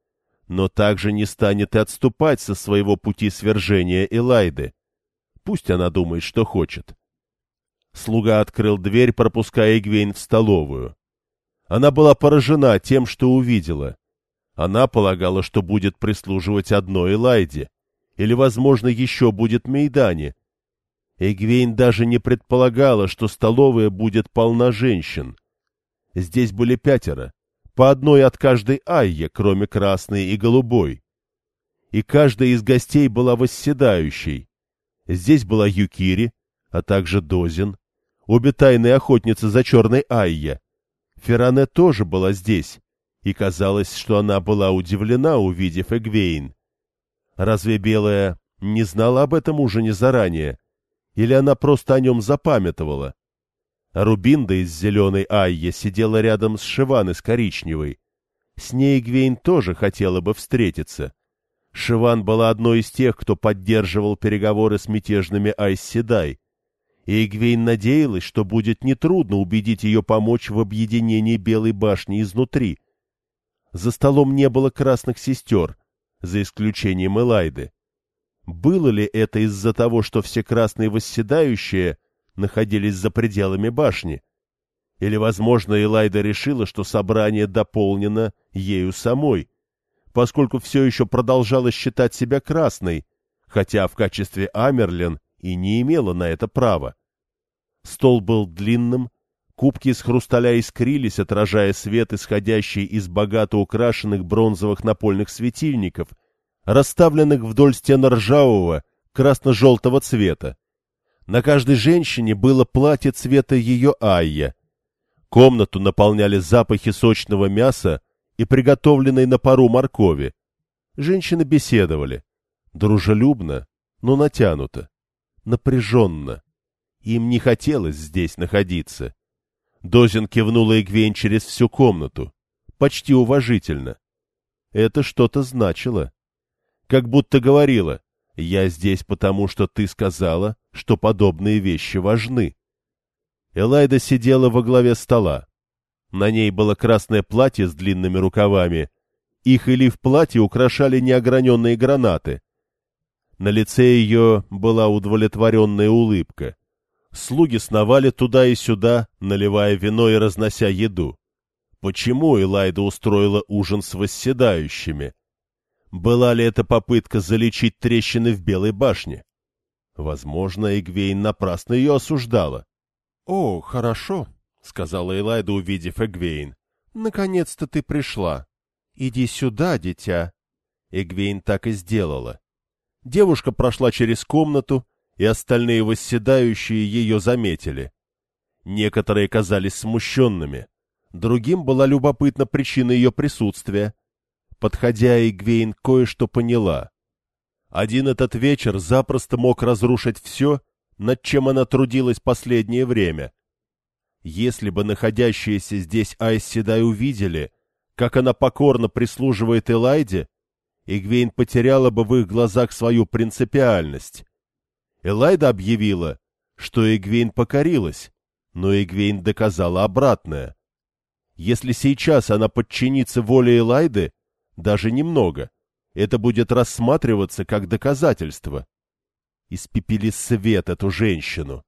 Speaker 1: но также не станет и отступать со своего пути свержения Элайды. Пусть она думает, что хочет. Слуга открыл дверь, пропуская Игвейн в столовую. Она была поражена тем, что увидела. Она полагала, что будет прислуживать одной Элайде, или, возможно, еще будет Мейдане. Эгвейн даже не предполагала, что столовая будет полна женщин. Здесь были пятеро, по одной от каждой Айе, кроме красной и голубой. И каждая из гостей была восседающей. Здесь была Юкири, а также Дозин, обе тайные охотницы за черной Айя. Ферране тоже была здесь, и казалось, что она была удивлена, увидев Эгвейн. Разве Белая не знала об этом ужине заранее? Или она просто о нем запамятовала? Рубинда из зеленой Айя сидела рядом с Шиван из коричневой. С ней Гвейн тоже хотела бы встретиться. Шиван была одной из тех, кто поддерживал переговоры с мятежными Айсседай, и Эгвейн надеялась, что будет нетрудно убедить ее помочь в объединении Белой башни изнутри. За столом не было красных сестер, за исключением Элайды. Было ли это из-за того, что все красные восседающие находились за пределами башни? Или, возможно, Элайда решила, что собрание дополнено ею самой, поскольку все еще продолжала считать себя красной, хотя в качестве Амерлин и не имела на это права. Стол был длинным, кубки из хрусталя искрились, отражая свет, исходящий из богато украшенных бронзовых напольных светильников, расставленных вдоль стен ржавого, красно-желтого цвета. На каждой женщине было платье цвета ее айя. Комнату наполняли запахи сочного мяса и приготовленной на пару моркови. Женщины беседовали. Дружелюбно, но натянуто напряженно. Им не хотелось здесь находиться. Дозин кивнула Игвейн через всю комнату, почти уважительно. Это что-то значило. Как будто говорила, «Я здесь потому, что ты сказала, что подобные вещи важны». Элайда сидела во главе стола. На ней было красное платье с длинными рукавами. Их или в платье украшали неограненные гранаты. На лице ее была удовлетворенная улыбка. Слуги сновали туда и сюда, наливая вино и разнося еду. Почему Элайда устроила ужин с восседающими? Была ли это попытка залечить трещины в Белой башне? Возможно, Эгвейн напрасно ее осуждала. — О, хорошо, — сказала Элайда, увидев Эгвейн. — Наконец-то ты пришла. Иди сюда, дитя. Эгвейн так и сделала. Девушка прошла через комнату, и остальные восседающие ее заметили. Некоторые казались смущенными, другим была любопытна причина ее присутствия. Подходя, Игвейн кое-что поняла. Один этот вечер запросто мог разрушить все, над чем она трудилась последнее время. Если бы находящиеся здесь Айсседай увидели, как она покорно прислуживает Элайде, Игвейн потеряла бы в их глазах свою принципиальность. Элайда объявила, что Игвейн покорилась, но Игвейн доказала обратное. Если сейчас она подчинится воле Элайды, даже немного, это будет рассматриваться как доказательство. Испепели свет эту женщину.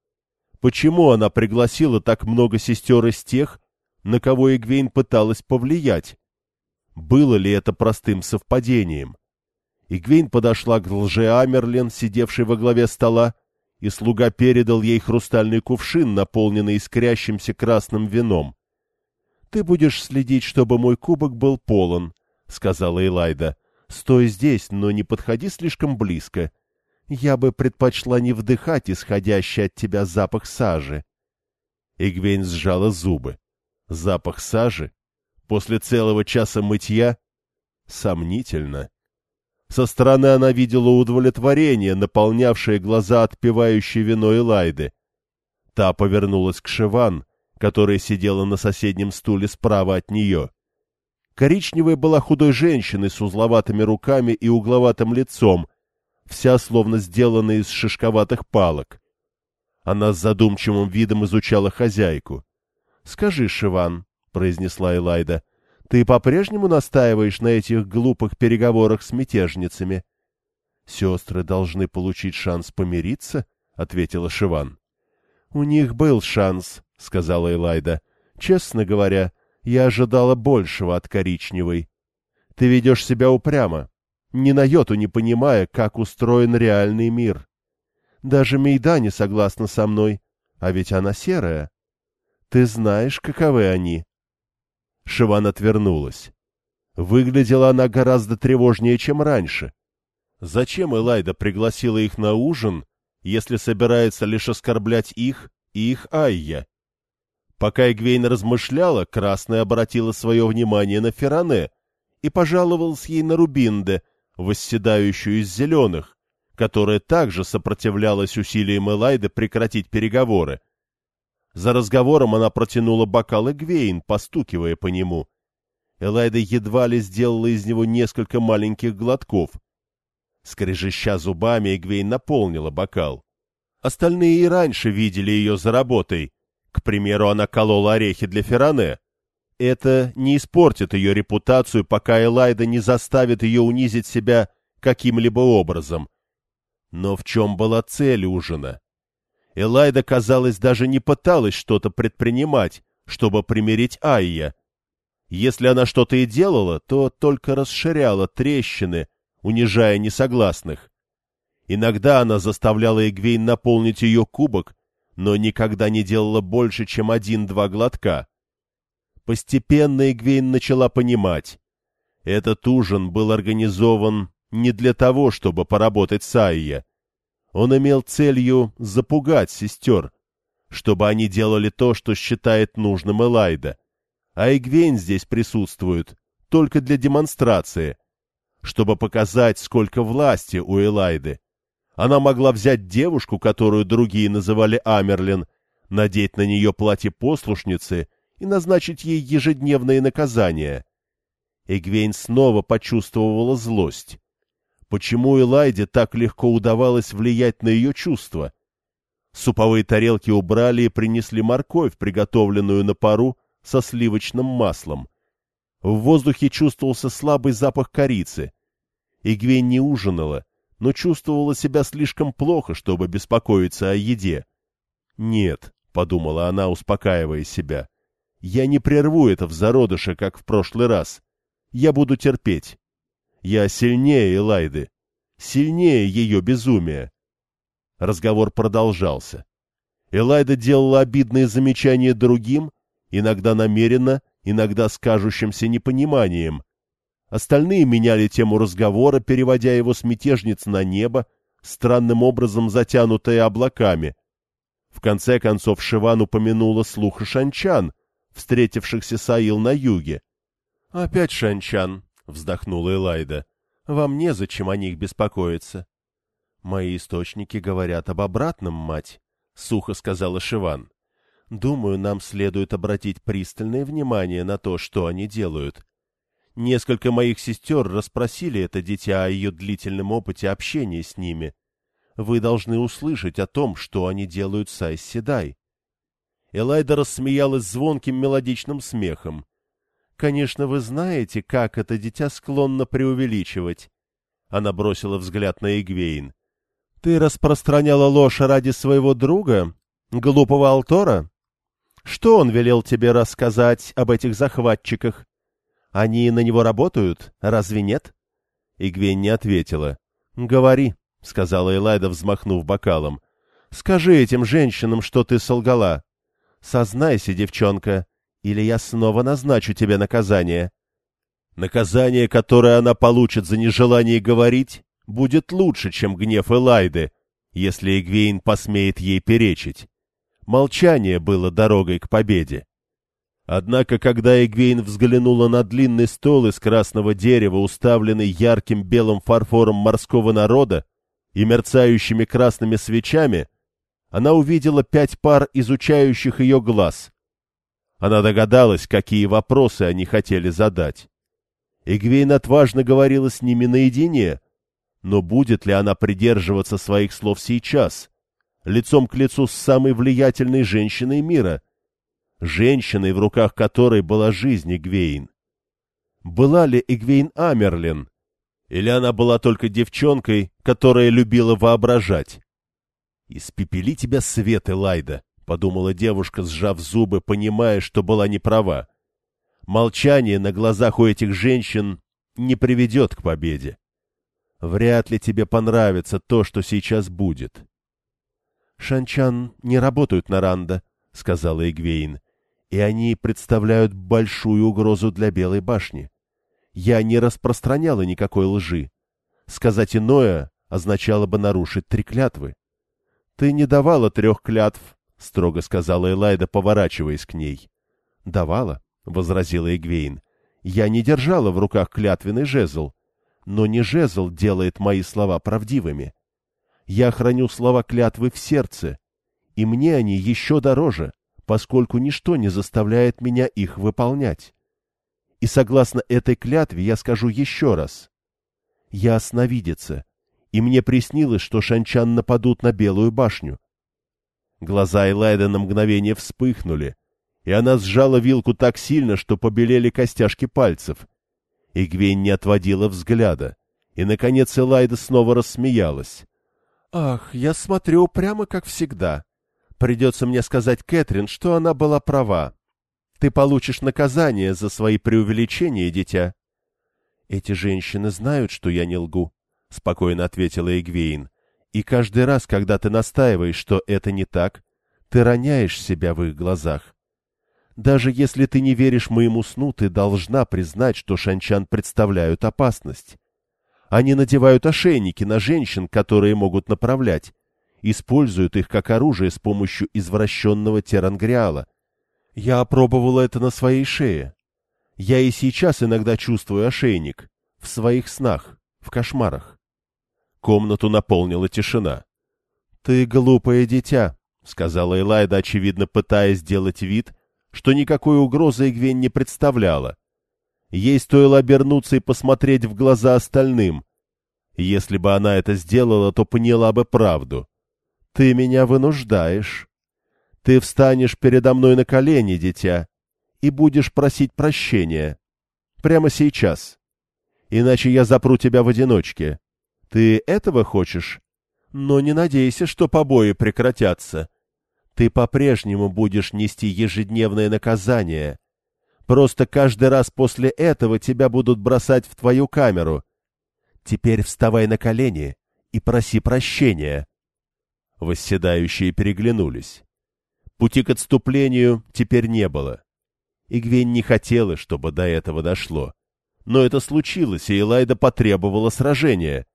Speaker 1: Почему она пригласила так много сестер из тех, на кого Игвейн пыталась повлиять? Было ли это простым совпадением? Игвейн подошла к лже Амерлин, сидевшей во главе стола, и слуга передал ей хрустальный кувшин, наполненный искрящимся красным вином. — Ты будешь следить, чтобы мой кубок был полон, — сказала Элайда. — Стой здесь, но не подходи слишком близко. Я бы предпочла не вдыхать исходящий от тебя запах сажи. Игвейн сжала зубы. Запах сажи? После целого часа мытья? Сомнительно. Со стороны она видела удовлетворение, наполнявшее глаза отпивающей вино Элайды. Та повернулась к Шиван, которая сидела на соседнем стуле справа от нее. Коричневая была худой женщиной с узловатыми руками и угловатым лицом, вся словно сделана из шишковатых палок. Она с задумчивым видом изучала хозяйку. — Скажи, Шиван, — произнесла Элайда, — ты по-прежнему настаиваешь на этих глупых переговорах с мятежницами? — Сестры должны получить шанс помириться, — ответила Шиван. — У них был шанс, — сказала Элайда. — Честно говоря, я ожидала большего от коричневой. Ты ведешь себя упрямо ни на йоту не понимая, как устроен реальный мир. Даже Мейда не согласна со мной, а ведь она серая. Ты знаешь, каковы они. Шиван отвернулась. Выглядела она гораздо тревожнее, чем раньше. Зачем Элайда пригласила их на ужин, если собирается лишь оскорблять их и их Айя? Пока Эгвейн размышляла, Красная обратила свое внимание на Ферране и пожаловалась ей на Рубинде, восседающую из зеленых, которая также сопротивлялась усилиям Элайды прекратить переговоры. За разговором она протянула бокал Эгвейн, постукивая по нему. Элайда едва ли сделала из него несколько маленьких глотков. Скрежеща зубами, Эгвейн наполнила бокал. Остальные и раньше видели ее за работой. К примеру, она колола орехи для Ферране. Это не испортит ее репутацию, пока Элайда не заставит ее унизить себя каким-либо образом. Но в чем была цель ужина? Элайда, казалось, даже не пыталась что-то предпринимать, чтобы примирить Айя. Если она что-то и делала, то только расширяла трещины, унижая несогласных. Иногда она заставляла Эгвейн наполнить ее кубок, но никогда не делала больше, чем один-два глотка. Постепенно Игвейн начала понимать. Этот ужин был организован не для того, чтобы поработать с Айя. Он имел целью запугать сестер, чтобы они делали то, что считает нужным Элайда. А Игвейн здесь присутствует только для демонстрации, чтобы показать, сколько власти у Элайды. Она могла взять девушку, которую другие называли Амерлин, надеть на нее платье послушницы и назначить ей ежедневные наказания. Эгвейн снова почувствовала злость. Почему Элайде так легко удавалось влиять на ее чувства? Суповые тарелки убрали и принесли морковь, приготовленную на пару со сливочным маслом. В воздухе чувствовался слабый запах корицы. Игвейн не ужинала, но чувствовала себя слишком плохо, чтобы беспокоиться о еде. «Нет», — подумала она, успокаивая себя, я не прерву это в зародыше, как в прошлый раз. Я буду терпеть. Я сильнее Элайды, сильнее ее безумия. Разговор продолжался. Элайда делала обидные замечания другим, иногда намеренно, иногда с кажущимся непониманием. Остальные меняли тему разговора, переводя его с мятежниц на небо, странным образом затянутое облаками. В конце концов Шиван упомянула слух Шанчан, встретившихся с Аил на юге. — Опять Шанчан, — вздохнула Элайда. — Вам незачем о них беспокоиться. — Мои источники говорят об обратном, мать, — сухо сказала Шиван. — Думаю, нам следует обратить пристальное внимание на то, что они делают. Несколько моих сестер расспросили это дитя о ее длительном опыте общения с ними. Вы должны услышать о том, что они делают с Айс Седай. Элайда рассмеялась звонким мелодичным смехом. Конечно, вы знаете, как это дитя склонно преувеличивать. Она бросила взгляд на Игвейн. Ты распространяла ложь ради своего друга, глупого Алтора? Что он велел тебе рассказать об этих захватчиках? Они на него работают, разве нет? Игвейн не ответила. Говори, — сказала Элайда, взмахнув бокалом. — Скажи этим женщинам, что ты солгала. Сознайся, девчонка, или я снова назначу тебе наказание. Наказание, которое она получит за нежелание говорить, будет лучше, чем гнев Элайды, если Эгвейн посмеет ей перечить. Молчание было дорогой к победе. Однако, когда Эгвейн взглянула на длинный стол из красного дерева, уставленный ярким белым фарфором морского народа и мерцающими красными свечами, она увидела пять пар изучающих ее глаз. Она догадалась, какие вопросы они хотели задать. Эгвейн отважно говорила с ними наедине, но будет ли она придерживаться своих слов сейчас, лицом к лицу с самой влиятельной женщиной мира, женщиной, в руках которой была жизнь Эгвейн? Была ли Эгвейн Амерлин, или она была только девчонкой, которая любила воображать? «Испепели тебя свет, Элайда!» — подумала девушка, сжав зубы, понимая, что была неправа. Молчание на глазах у этих женщин не приведет к победе. Вряд ли тебе понравится то, что сейчас будет. — Шанчан не работают на Ранда, — сказала Игвейн, — и они представляют большую угрозу для Белой башни. Я не распространяла никакой лжи. Сказать иное означало бы нарушить три клятвы. — Ты не давала трех клятв, — строго сказала Элайда, поворачиваясь к ней. — Давала, — возразила Игвейн. — Я не держала в руках клятвенный жезл, но не жезл делает мои слова правдивыми. Я храню слова клятвы в сердце, и мне они еще дороже, поскольку ничто не заставляет меня их выполнять. И согласно этой клятве я скажу еще раз. Я сновидица, и мне приснилось, что шанчан нападут на Белую башню. Глаза Элайда на мгновение вспыхнули, и она сжала вилку так сильно, что побелели костяшки пальцев — Игвейн не отводила взгляда, и, наконец, Элайда снова рассмеялась. — Ах, я смотрю прямо как всегда. Придется мне сказать Кэтрин, что она была права. Ты получишь наказание за свои преувеличения, дитя. — Эти женщины знают, что я не лгу, — спокойно ответила Игвейн. — И каждый раз, когда ты настаиваешь, что это не так, ты роняешь себя в их глазах. Даже если ты не веришь моему сну, ты должна признать, что шанчан представляют опасность. Они надевают ошейники на женщин, которые могут направлять, используют их как оружие с помощью извращенного терангриала. Я опробовала это на своей шее. Я и сейчас иногда чувствую ошейник. В своих снах, в кошмарах. Комнату наполнила тишина. — Ты глупое дитя, — сказала Элайда, очевидно пытаясь сделать вид, что никакой угрозы Игвен не представляла. Ей стоило обернуться и посмотреть в глаза остальным. Если бы она это сделала, то поняла бы правду. «Ты меня вынуждаешь. Ты встанешь передо мной на колени, дитя, и будешь просить прощения. Прямо сейчас. Иначе я запру тебя в одиночке. Ты этого хочешь? Но не надейся, что побои прекратятся. Ты по-прежнему будешь нести ежедневное наказание. Просто каждый раз после этого тебя будут бросать в твою камеру. Теперь вставай на колени и проси прощения. Восседающие переглянулись. Пути к отступлению теперь не было. Игвень не хотела, чтобы до этого дошло. Но это случилось, и Элайда потребовала сражения.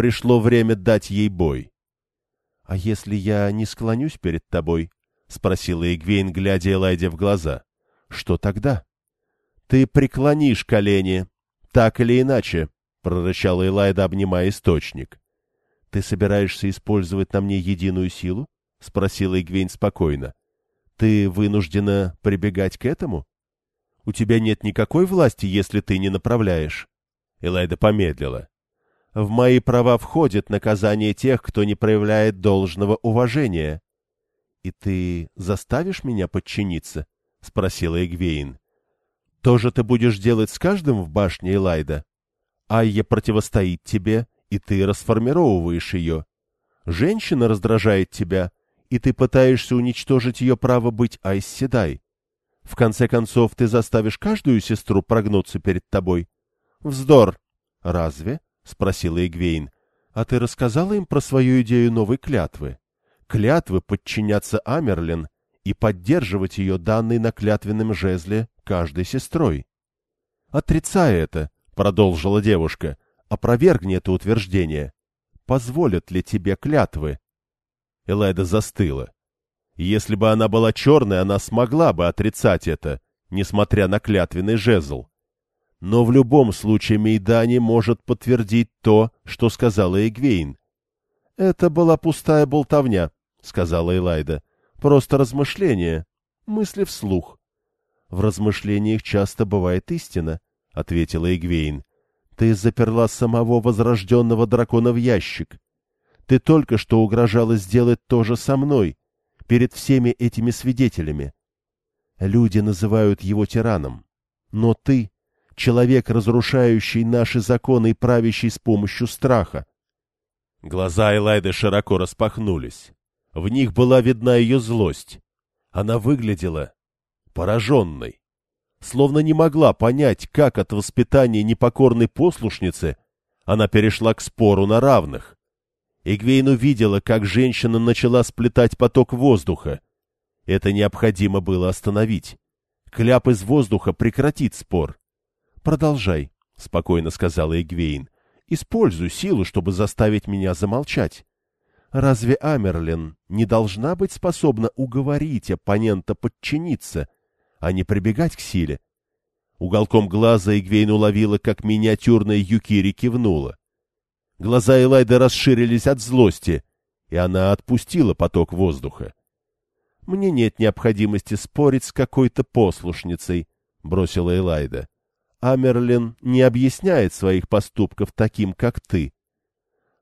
Speaker 1: Пришло время дать ей бой. «А если я не склонюсь перед тобой?» — спросила Игвейн, глядя Элайде в глаза. «Что тогда?» «Ты преклонишь колени, так или иначе», — прорычала Элайда, обнимая источник. «Ты собираешься использовать на мне единую силу?» — спросила Игвейн спокойно. «Ты вынуждена прибегать к этому?» У тебя нет никакой власти, если ты не направляешь. Элайда помедлила. В мои права входит наказание тех, кто не проявляет должного уважения. — И ты заставишь меня подчиниться? — спросила Эгвейн. — То же ты будешь делать с каждым в башне Элайда? Айя противостоит тебе, и ты расформировываешь ее. Женщина раздражает тебя, и ты пытаешься уничтожить ее право быть Айсседай. В конце концов, ты заставишь каждую сестру прогнуться перед тобой. — Вздор! — Разве? — спросила Эгвейн. — А ты рассказала им про свою идею новой клятвы? Клятвы подчиняться Амерлин и поддерживать ее данной на клятвенном жезле каждой сестрой. — Отрицай это, — продолжила девушка, — опровергни это утверждение. Позволят ли тебе клятвы? Элайда застыла. Если бы она была черной, она смогла бы отрицать это, несмотря на клятвенный жезл. Но в любом случае Мейдани может подтвердить то, что сказала Эгвейн. — Это была пустая болтовня, — сказала Элайда. — Просто размышления, мысли вслух. — В размышлениях часто бывает истина, — ответила Эгвейн. — Ты заперла самого возрожденного дракона в ящик. Ты только что угрожала сделать то же со мной, перед всеми этими свидетелями. Люди называют его тираном. Но ты человек, разрушающий наши законы и правящий с помощью страха. Глаза Элайды широко распахнулись. В них была видна ее злость. Она выглядела пораженной. Словно не могла понять, как от воспитания непокорной послушницы она перешла к спору на равных. Игвейн увидела, как женщина начала сплетать поток воздуха. Это необходимо было остановить. Кляп из воздуха прекратит спор. «Продолжай», — спокойно сказала Эгвейн. «Используй силу, чтобы заставить меня замолчать. Разве Амерлин не должна быть способна уговорить оппонента подчиниться, а не прибегать к силе?» Уголком глаза Эгвейн уловила, как миниатюрная Юкири кивнула. Глаза Элайды расширились от злости, и она отпустила поток воздуха. «Мне нет необходимости спорить с какой-то послушницей», — бросила Элайда. Амерлин не объясняет своих поступков таким, как ты.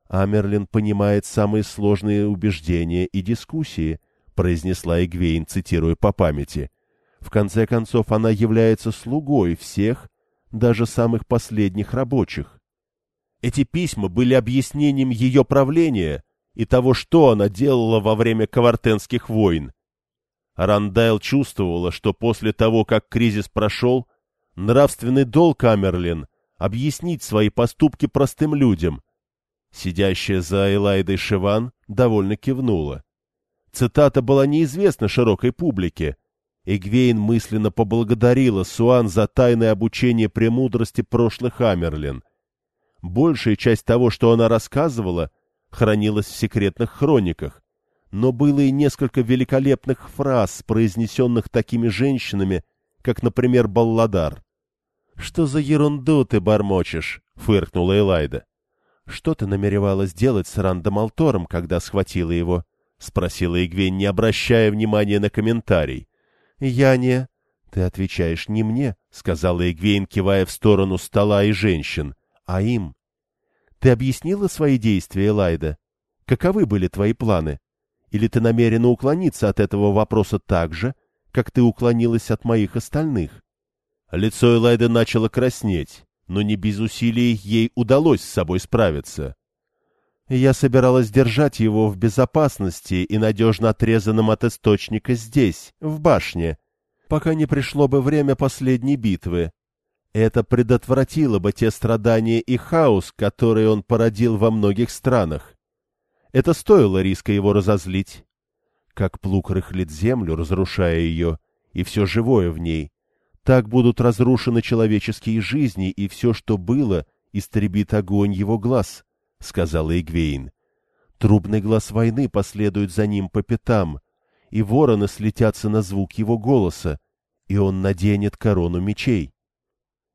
Speaker 1: Амерлин понимает самые сложные убеждения и дискуссии, произнесла Эгвейн, цитируя по памяти. В конце концов, она является слугой всех, даже самых последних рабочих. Эти письма были объяснением ее правления и того, что она делала во время Кавартенских войн. Рандайл чувствовала, что после того, как кризис прошел, Нравственный долг Амерлин — объяснить свои поступки простым людям. Сидящая за Элайдой Шиван довольно кивнула. Цитата была неизвестна широкой публике. Эгвейн мысленно поблагодарила Суан за тайное обучение премудрости прошлых Амерлин. Большая часть того, что она рассказывала, хранилась в секретных хрониках, но было и несколько великолепных фраз, произнесенных такими женщинами, как, например, Балладар. «Что за ерунду ты бормочешь?» — фыркнула Элайда. «Что ты намеревалась делать с Рандом Алтором, когда схватила его?» — спросила Игвень, не обращая внимания на комментарий. «Я не...» «Ты отвечаешь не мне», — сказала Игвейн, кивая в сторону стола и женщин, — «а им». «Ты объяснила свои действия, Элайда? Каковы были твои планы? Или ты намерена уклониться от этого вопроса так же, как ты уклонилась от моих остальных?» Лицо Элайды начало краснеть, но не без усилий ей удалось с собой справиться. Я собиралась держать его в безопасности и надежно отрезанным от источника здесь, в башне, пока не пришло бы время последней битвы. Это предотвратило бы те страдания и хаос, которые он породил во многих странах. Это стоило риска его разозлить. Как плуг рыхлит землю, разрушая ее, и все живое в ней, так будут разрушены человеческие жизни, и все, что было, истребит огонь его глаз, — сказала Игвейн. Трубный глаз войны последует за ним по пятам, и вороны слетятся на звук его голоса, и он наденет корону мечей.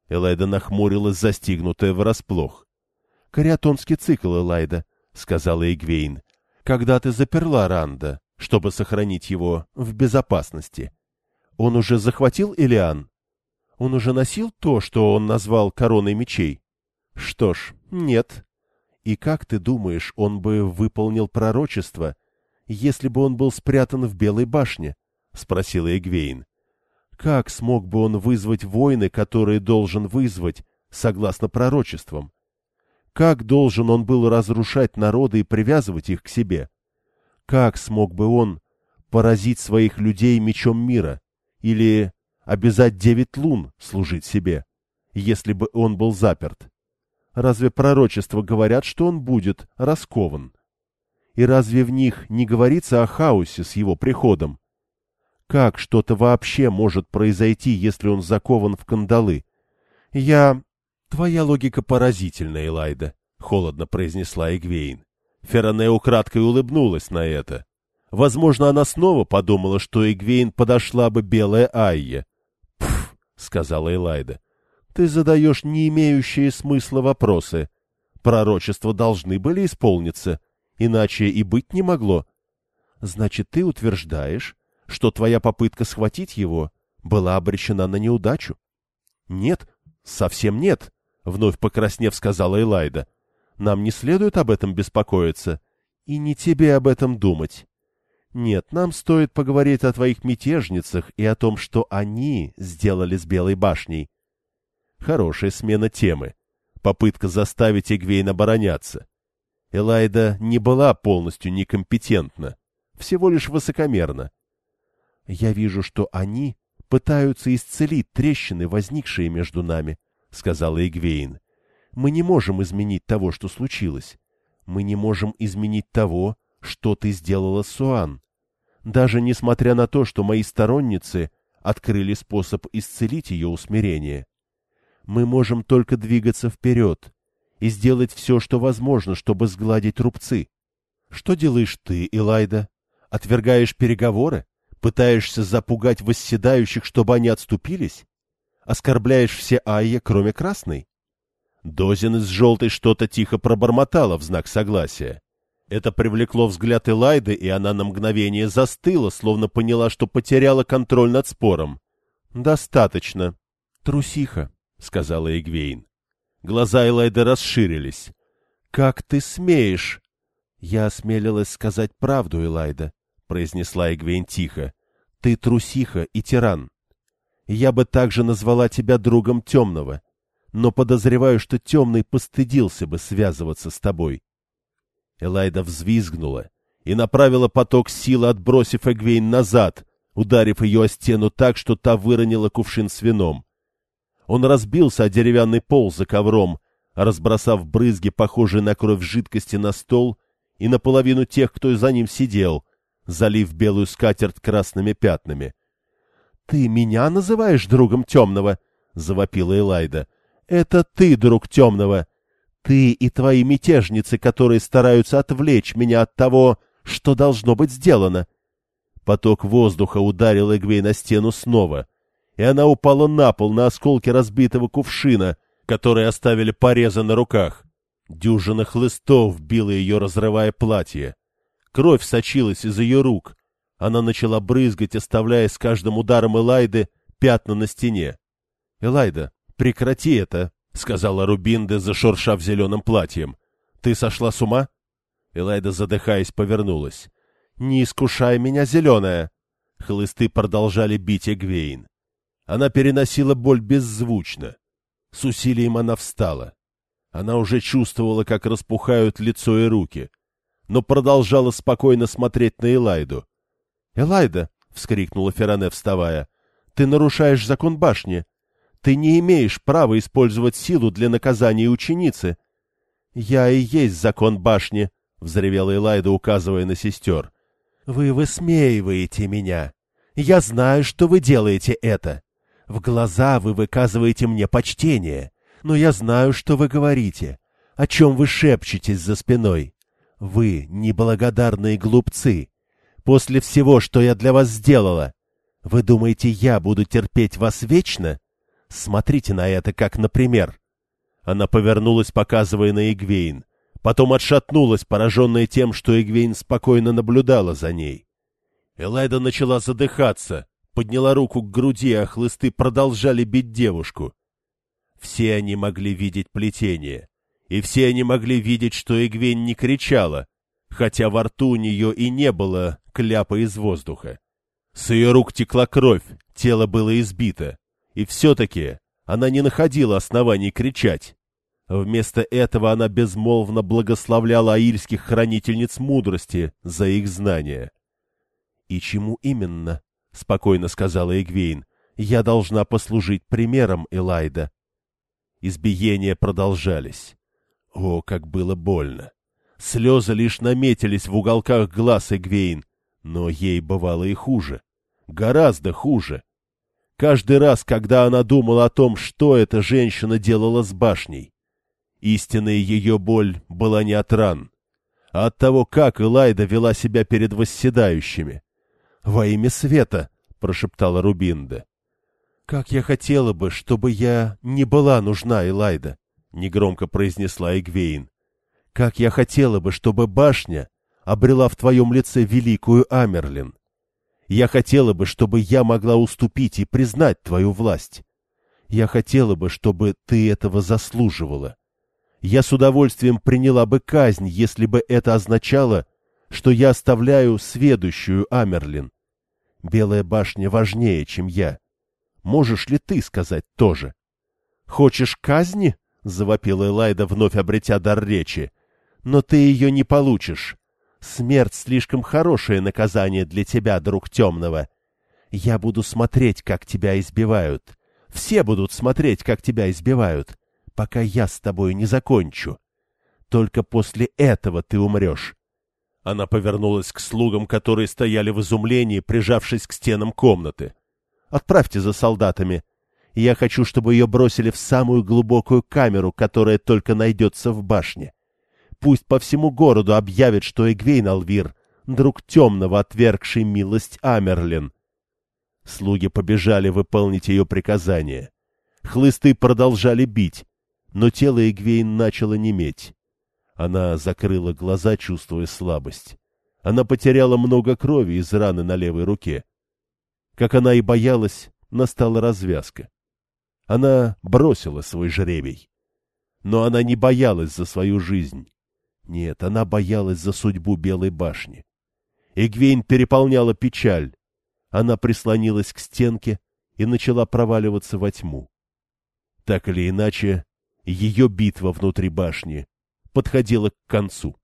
Speaker 1: Элайда нахмурилась, застигнутая врасплох. — Кариатонский цикл, Элайда, — сказала Игвейн, — когда ты заперла Ранда, чтобы сохранить его в безопасности. Он уже захватил Илиан? Он уже носил то, что он назвал короной мечей? Что ж, нет. И как ты думаешь, он бы выполнил пророчество, если бы он был спрятан в Белой башне? — спросила Эгвейн. Как смог бы он вызвать войны, которые должен вызвать, согласно пророчествам? Как должен он был разрушать народы и привязывать их к себе? Как смог бы он поразить своих людей мечом мира? Или обязать девять лун служить себе, если бы он был заперт? Разве пророчества говорят, что он будет раскован? И разве в них не говорится о хаосе с его приходом? Как что-то вообще может произойти, если он закован в кандалы? Я... Твоя логика поразительна, Элайда, — холодно произнесла Эгвейн. Феране украдкой улыбнулась на это. Возможно, она снова подумала, что Эгвейн подошла бы белая Айя. Сказала Элайда, — «ты задаешь не имеющие смысла вопросы. Пророчества должны были исполниться, иначе и быть не могло. Значит, ты утверждаешь, что твоя попытка схватить его была обречена на неудачу? — Нет, совсем нет, — вновь покраснев сказала Элайда. — Нам не следует об этом беспокоиться, и не тебе об этом думать. Нет, нам стоит поговорить о твоих мятежницах и о том, что они сделали с Белой башней. Хорошая смена темы. Попытка заставить Эгвейн обороняться. Элайда не была полностью некомпетентна, всего лишь высокомерна. Я вижу, что они пытаются исцелить трещины, возникшие между нами, — сказала Игвейн. Мы не можем изменить того, что случилось. Мы не можем изменить того, что ты сделала Суан. Даже несмотря на то, что мои сторонницы открыли способ исцелить ее усмирение. Мы можем только двигаться вперед и сделать все, что возможно, чтобы сгладить рубцы. Что делаешь ты, Илайда? Отвергаешь переговоры? Пытаешься запугать восседающих, чтобы они отступились? Оскорбляешь все Айя, кроме красной? Дозин из желтой что-то тихо пробормотала в знак согласия. Это привлекло взгляд Элайды, и она на мгновение застыла, словно поняла, что потеряла контроль над спором. «Достаточно. Трусиха», — сказала Эгвейн. Глаза Элайды расширились. «Как ты смеешь?» «Я осмелилась сказать правду, Элайда», — произнесла Эгвейн тихо. — Ты трусиха и тиран. Я бы также назвала тебя другом темного, но подозреваю, что темный постыдился бы связываться с тобой. Элайда взвизгнула и направила поток силы, отбросив Эгвейн назад, ударив ее о стену так, что та выронила кувшин с вином. Он разбился о деревянный пол за ковром, разбросав брызги, похожие на кровь жидкости, на стол и наполовину тех, кто за ним сидел — залив белую скатерть красными пятнами. — Ты меня называешь другом темного? — завопила Элайда. — Это ты, друг темного. Ты и твои мятежницы, которые стараются отвлечь меня от того, что должно быть сделано. Поток воздуха ударил Эгвей на стену снова, и она упала на пол на осколки разбитого кувшина, которые оставили порезы на руках. Дюжина хлыстов била ее, разрывая платье. Кровь сочилась из ее рук. Она начала брызгать, оставляя с каждым ударом Элайды пятна на стене. — Элайда, прекрати это, — сказала Рубинде, зашуршав зеленым платьем. — Ты сошла с ума? Элайда, задыхаясь, повернулась. — Не искушай меня, зеленая! Хлысты продолжали бить Эгвейн. Она переносила боль беззвучно. С усилием она встала. Она уже чувствовала, как распухают лицо и руки — но продолжала спокойно смотреть на Элайду. — Элайда! — вскрикнула Ферране, вставая. — Ты нарушаешь закон башни. Ты не имеешь права использовать силу для наказания ученицы. — Я и есть закон башни! — взревела Элайда, указывая на сестер. — Вы высмеиваете меня. Я знаю, что вы делаете это. В глаза вы выказываете мне почтение, но я знаю, что вы говорите, о чем вы шепчетесь за спиной. Вы неблагодарные глупцы. После всего, что я для вас сделала, вы думаете, я буду терпеть вас вечно? Смотрите на это как на пример. Она повернулась, показывая на Игвейн. Потом отшатнулась, пораженная тем, что Игвейн спокойно наблюдала за ней. Элайда начала задыхаться, подняла руку к груди, а хлысты продолжали бить девушку. Все они могли видеть плетение, и все они могли видеть, что Эгвень не кричала, хотя во рту у нее и не было кляпа из воздуха. С ее рук текла кровь, тело было избито, и все-таки она не находила оснований кричать. Вместо этого она безмолвно благословляла аильских хранительниц мудрости за их знания. — И чему именно? — спокойно сказала Эгвейн. — Я должна послужить примером Элайда. Избиения продолжались. О, как было больно! Слезы лишь наметились в уголках глаз Эгвейн, но ей бывало и хуже. Гораздо хуже. Каждый раз, когда она думала о том, что эта женщина делала с башней, истинная ее боль была не от ран, а от того, как Элайда вела себя перед восседающими. «Во имя света!» — прошептала Рубинда. «Как я хотела бы, чтобы я не была нужна, Элайда!» — негромко произнесла Эгвейн. «Как я хотела бы, чтобы башня обрела в твоем лице великую Амерлин!» Я хотела бы, чтобы я могла уступить и признать твою власть. Я хотела бы, чтобы ты этого заслуживала. Я с удовольствием приняла бы казнь, если бы это означало, что я оставляю сведущую Амерлин. Белая башня важнее, чем я. Можешь ли ты сказать тоже? — Хочешь казни? — завопила Элайда, вновь обретя дар речи. — Но ты ее не получишь. Смерть слишком хорошее наказание для тебя, друг темного. Я буду смотреть, как тебя избивают. Все будут смотреть, как тебя избивают, пока я с тобой не закончу. Только после этого ты умрешь. Она повернулась к слугам, которые стояли в изумлении, прижавшись к стенам комнаты. «Отправьте за солдатами. Я хочу, чтобы ее бросили в самую глубокую камеру, которая только найдется в башне. Пусть по всему городу объявят, что Эгвейн Алвир — друг темного, отвергший милость Амерлин. Слуги побежали выполнить ее приказание. Хлысты продолжали бить, но тело Эгвейн начало неметь. Она закрыла глаза, чувствуя слабость. Она потеряла много крови из раны на левой руке. Как она и боялась, настала развязка. Она бросила свой жребий. Но она не боялась за свою жизнь. Нет, она боялась за судьбу Белой башни. Эгвейн переполняла печаль. Она прислонилась к стенке и начала проваливаться во тьму. Так или иначе, ее битва внутри башни подходила к концу.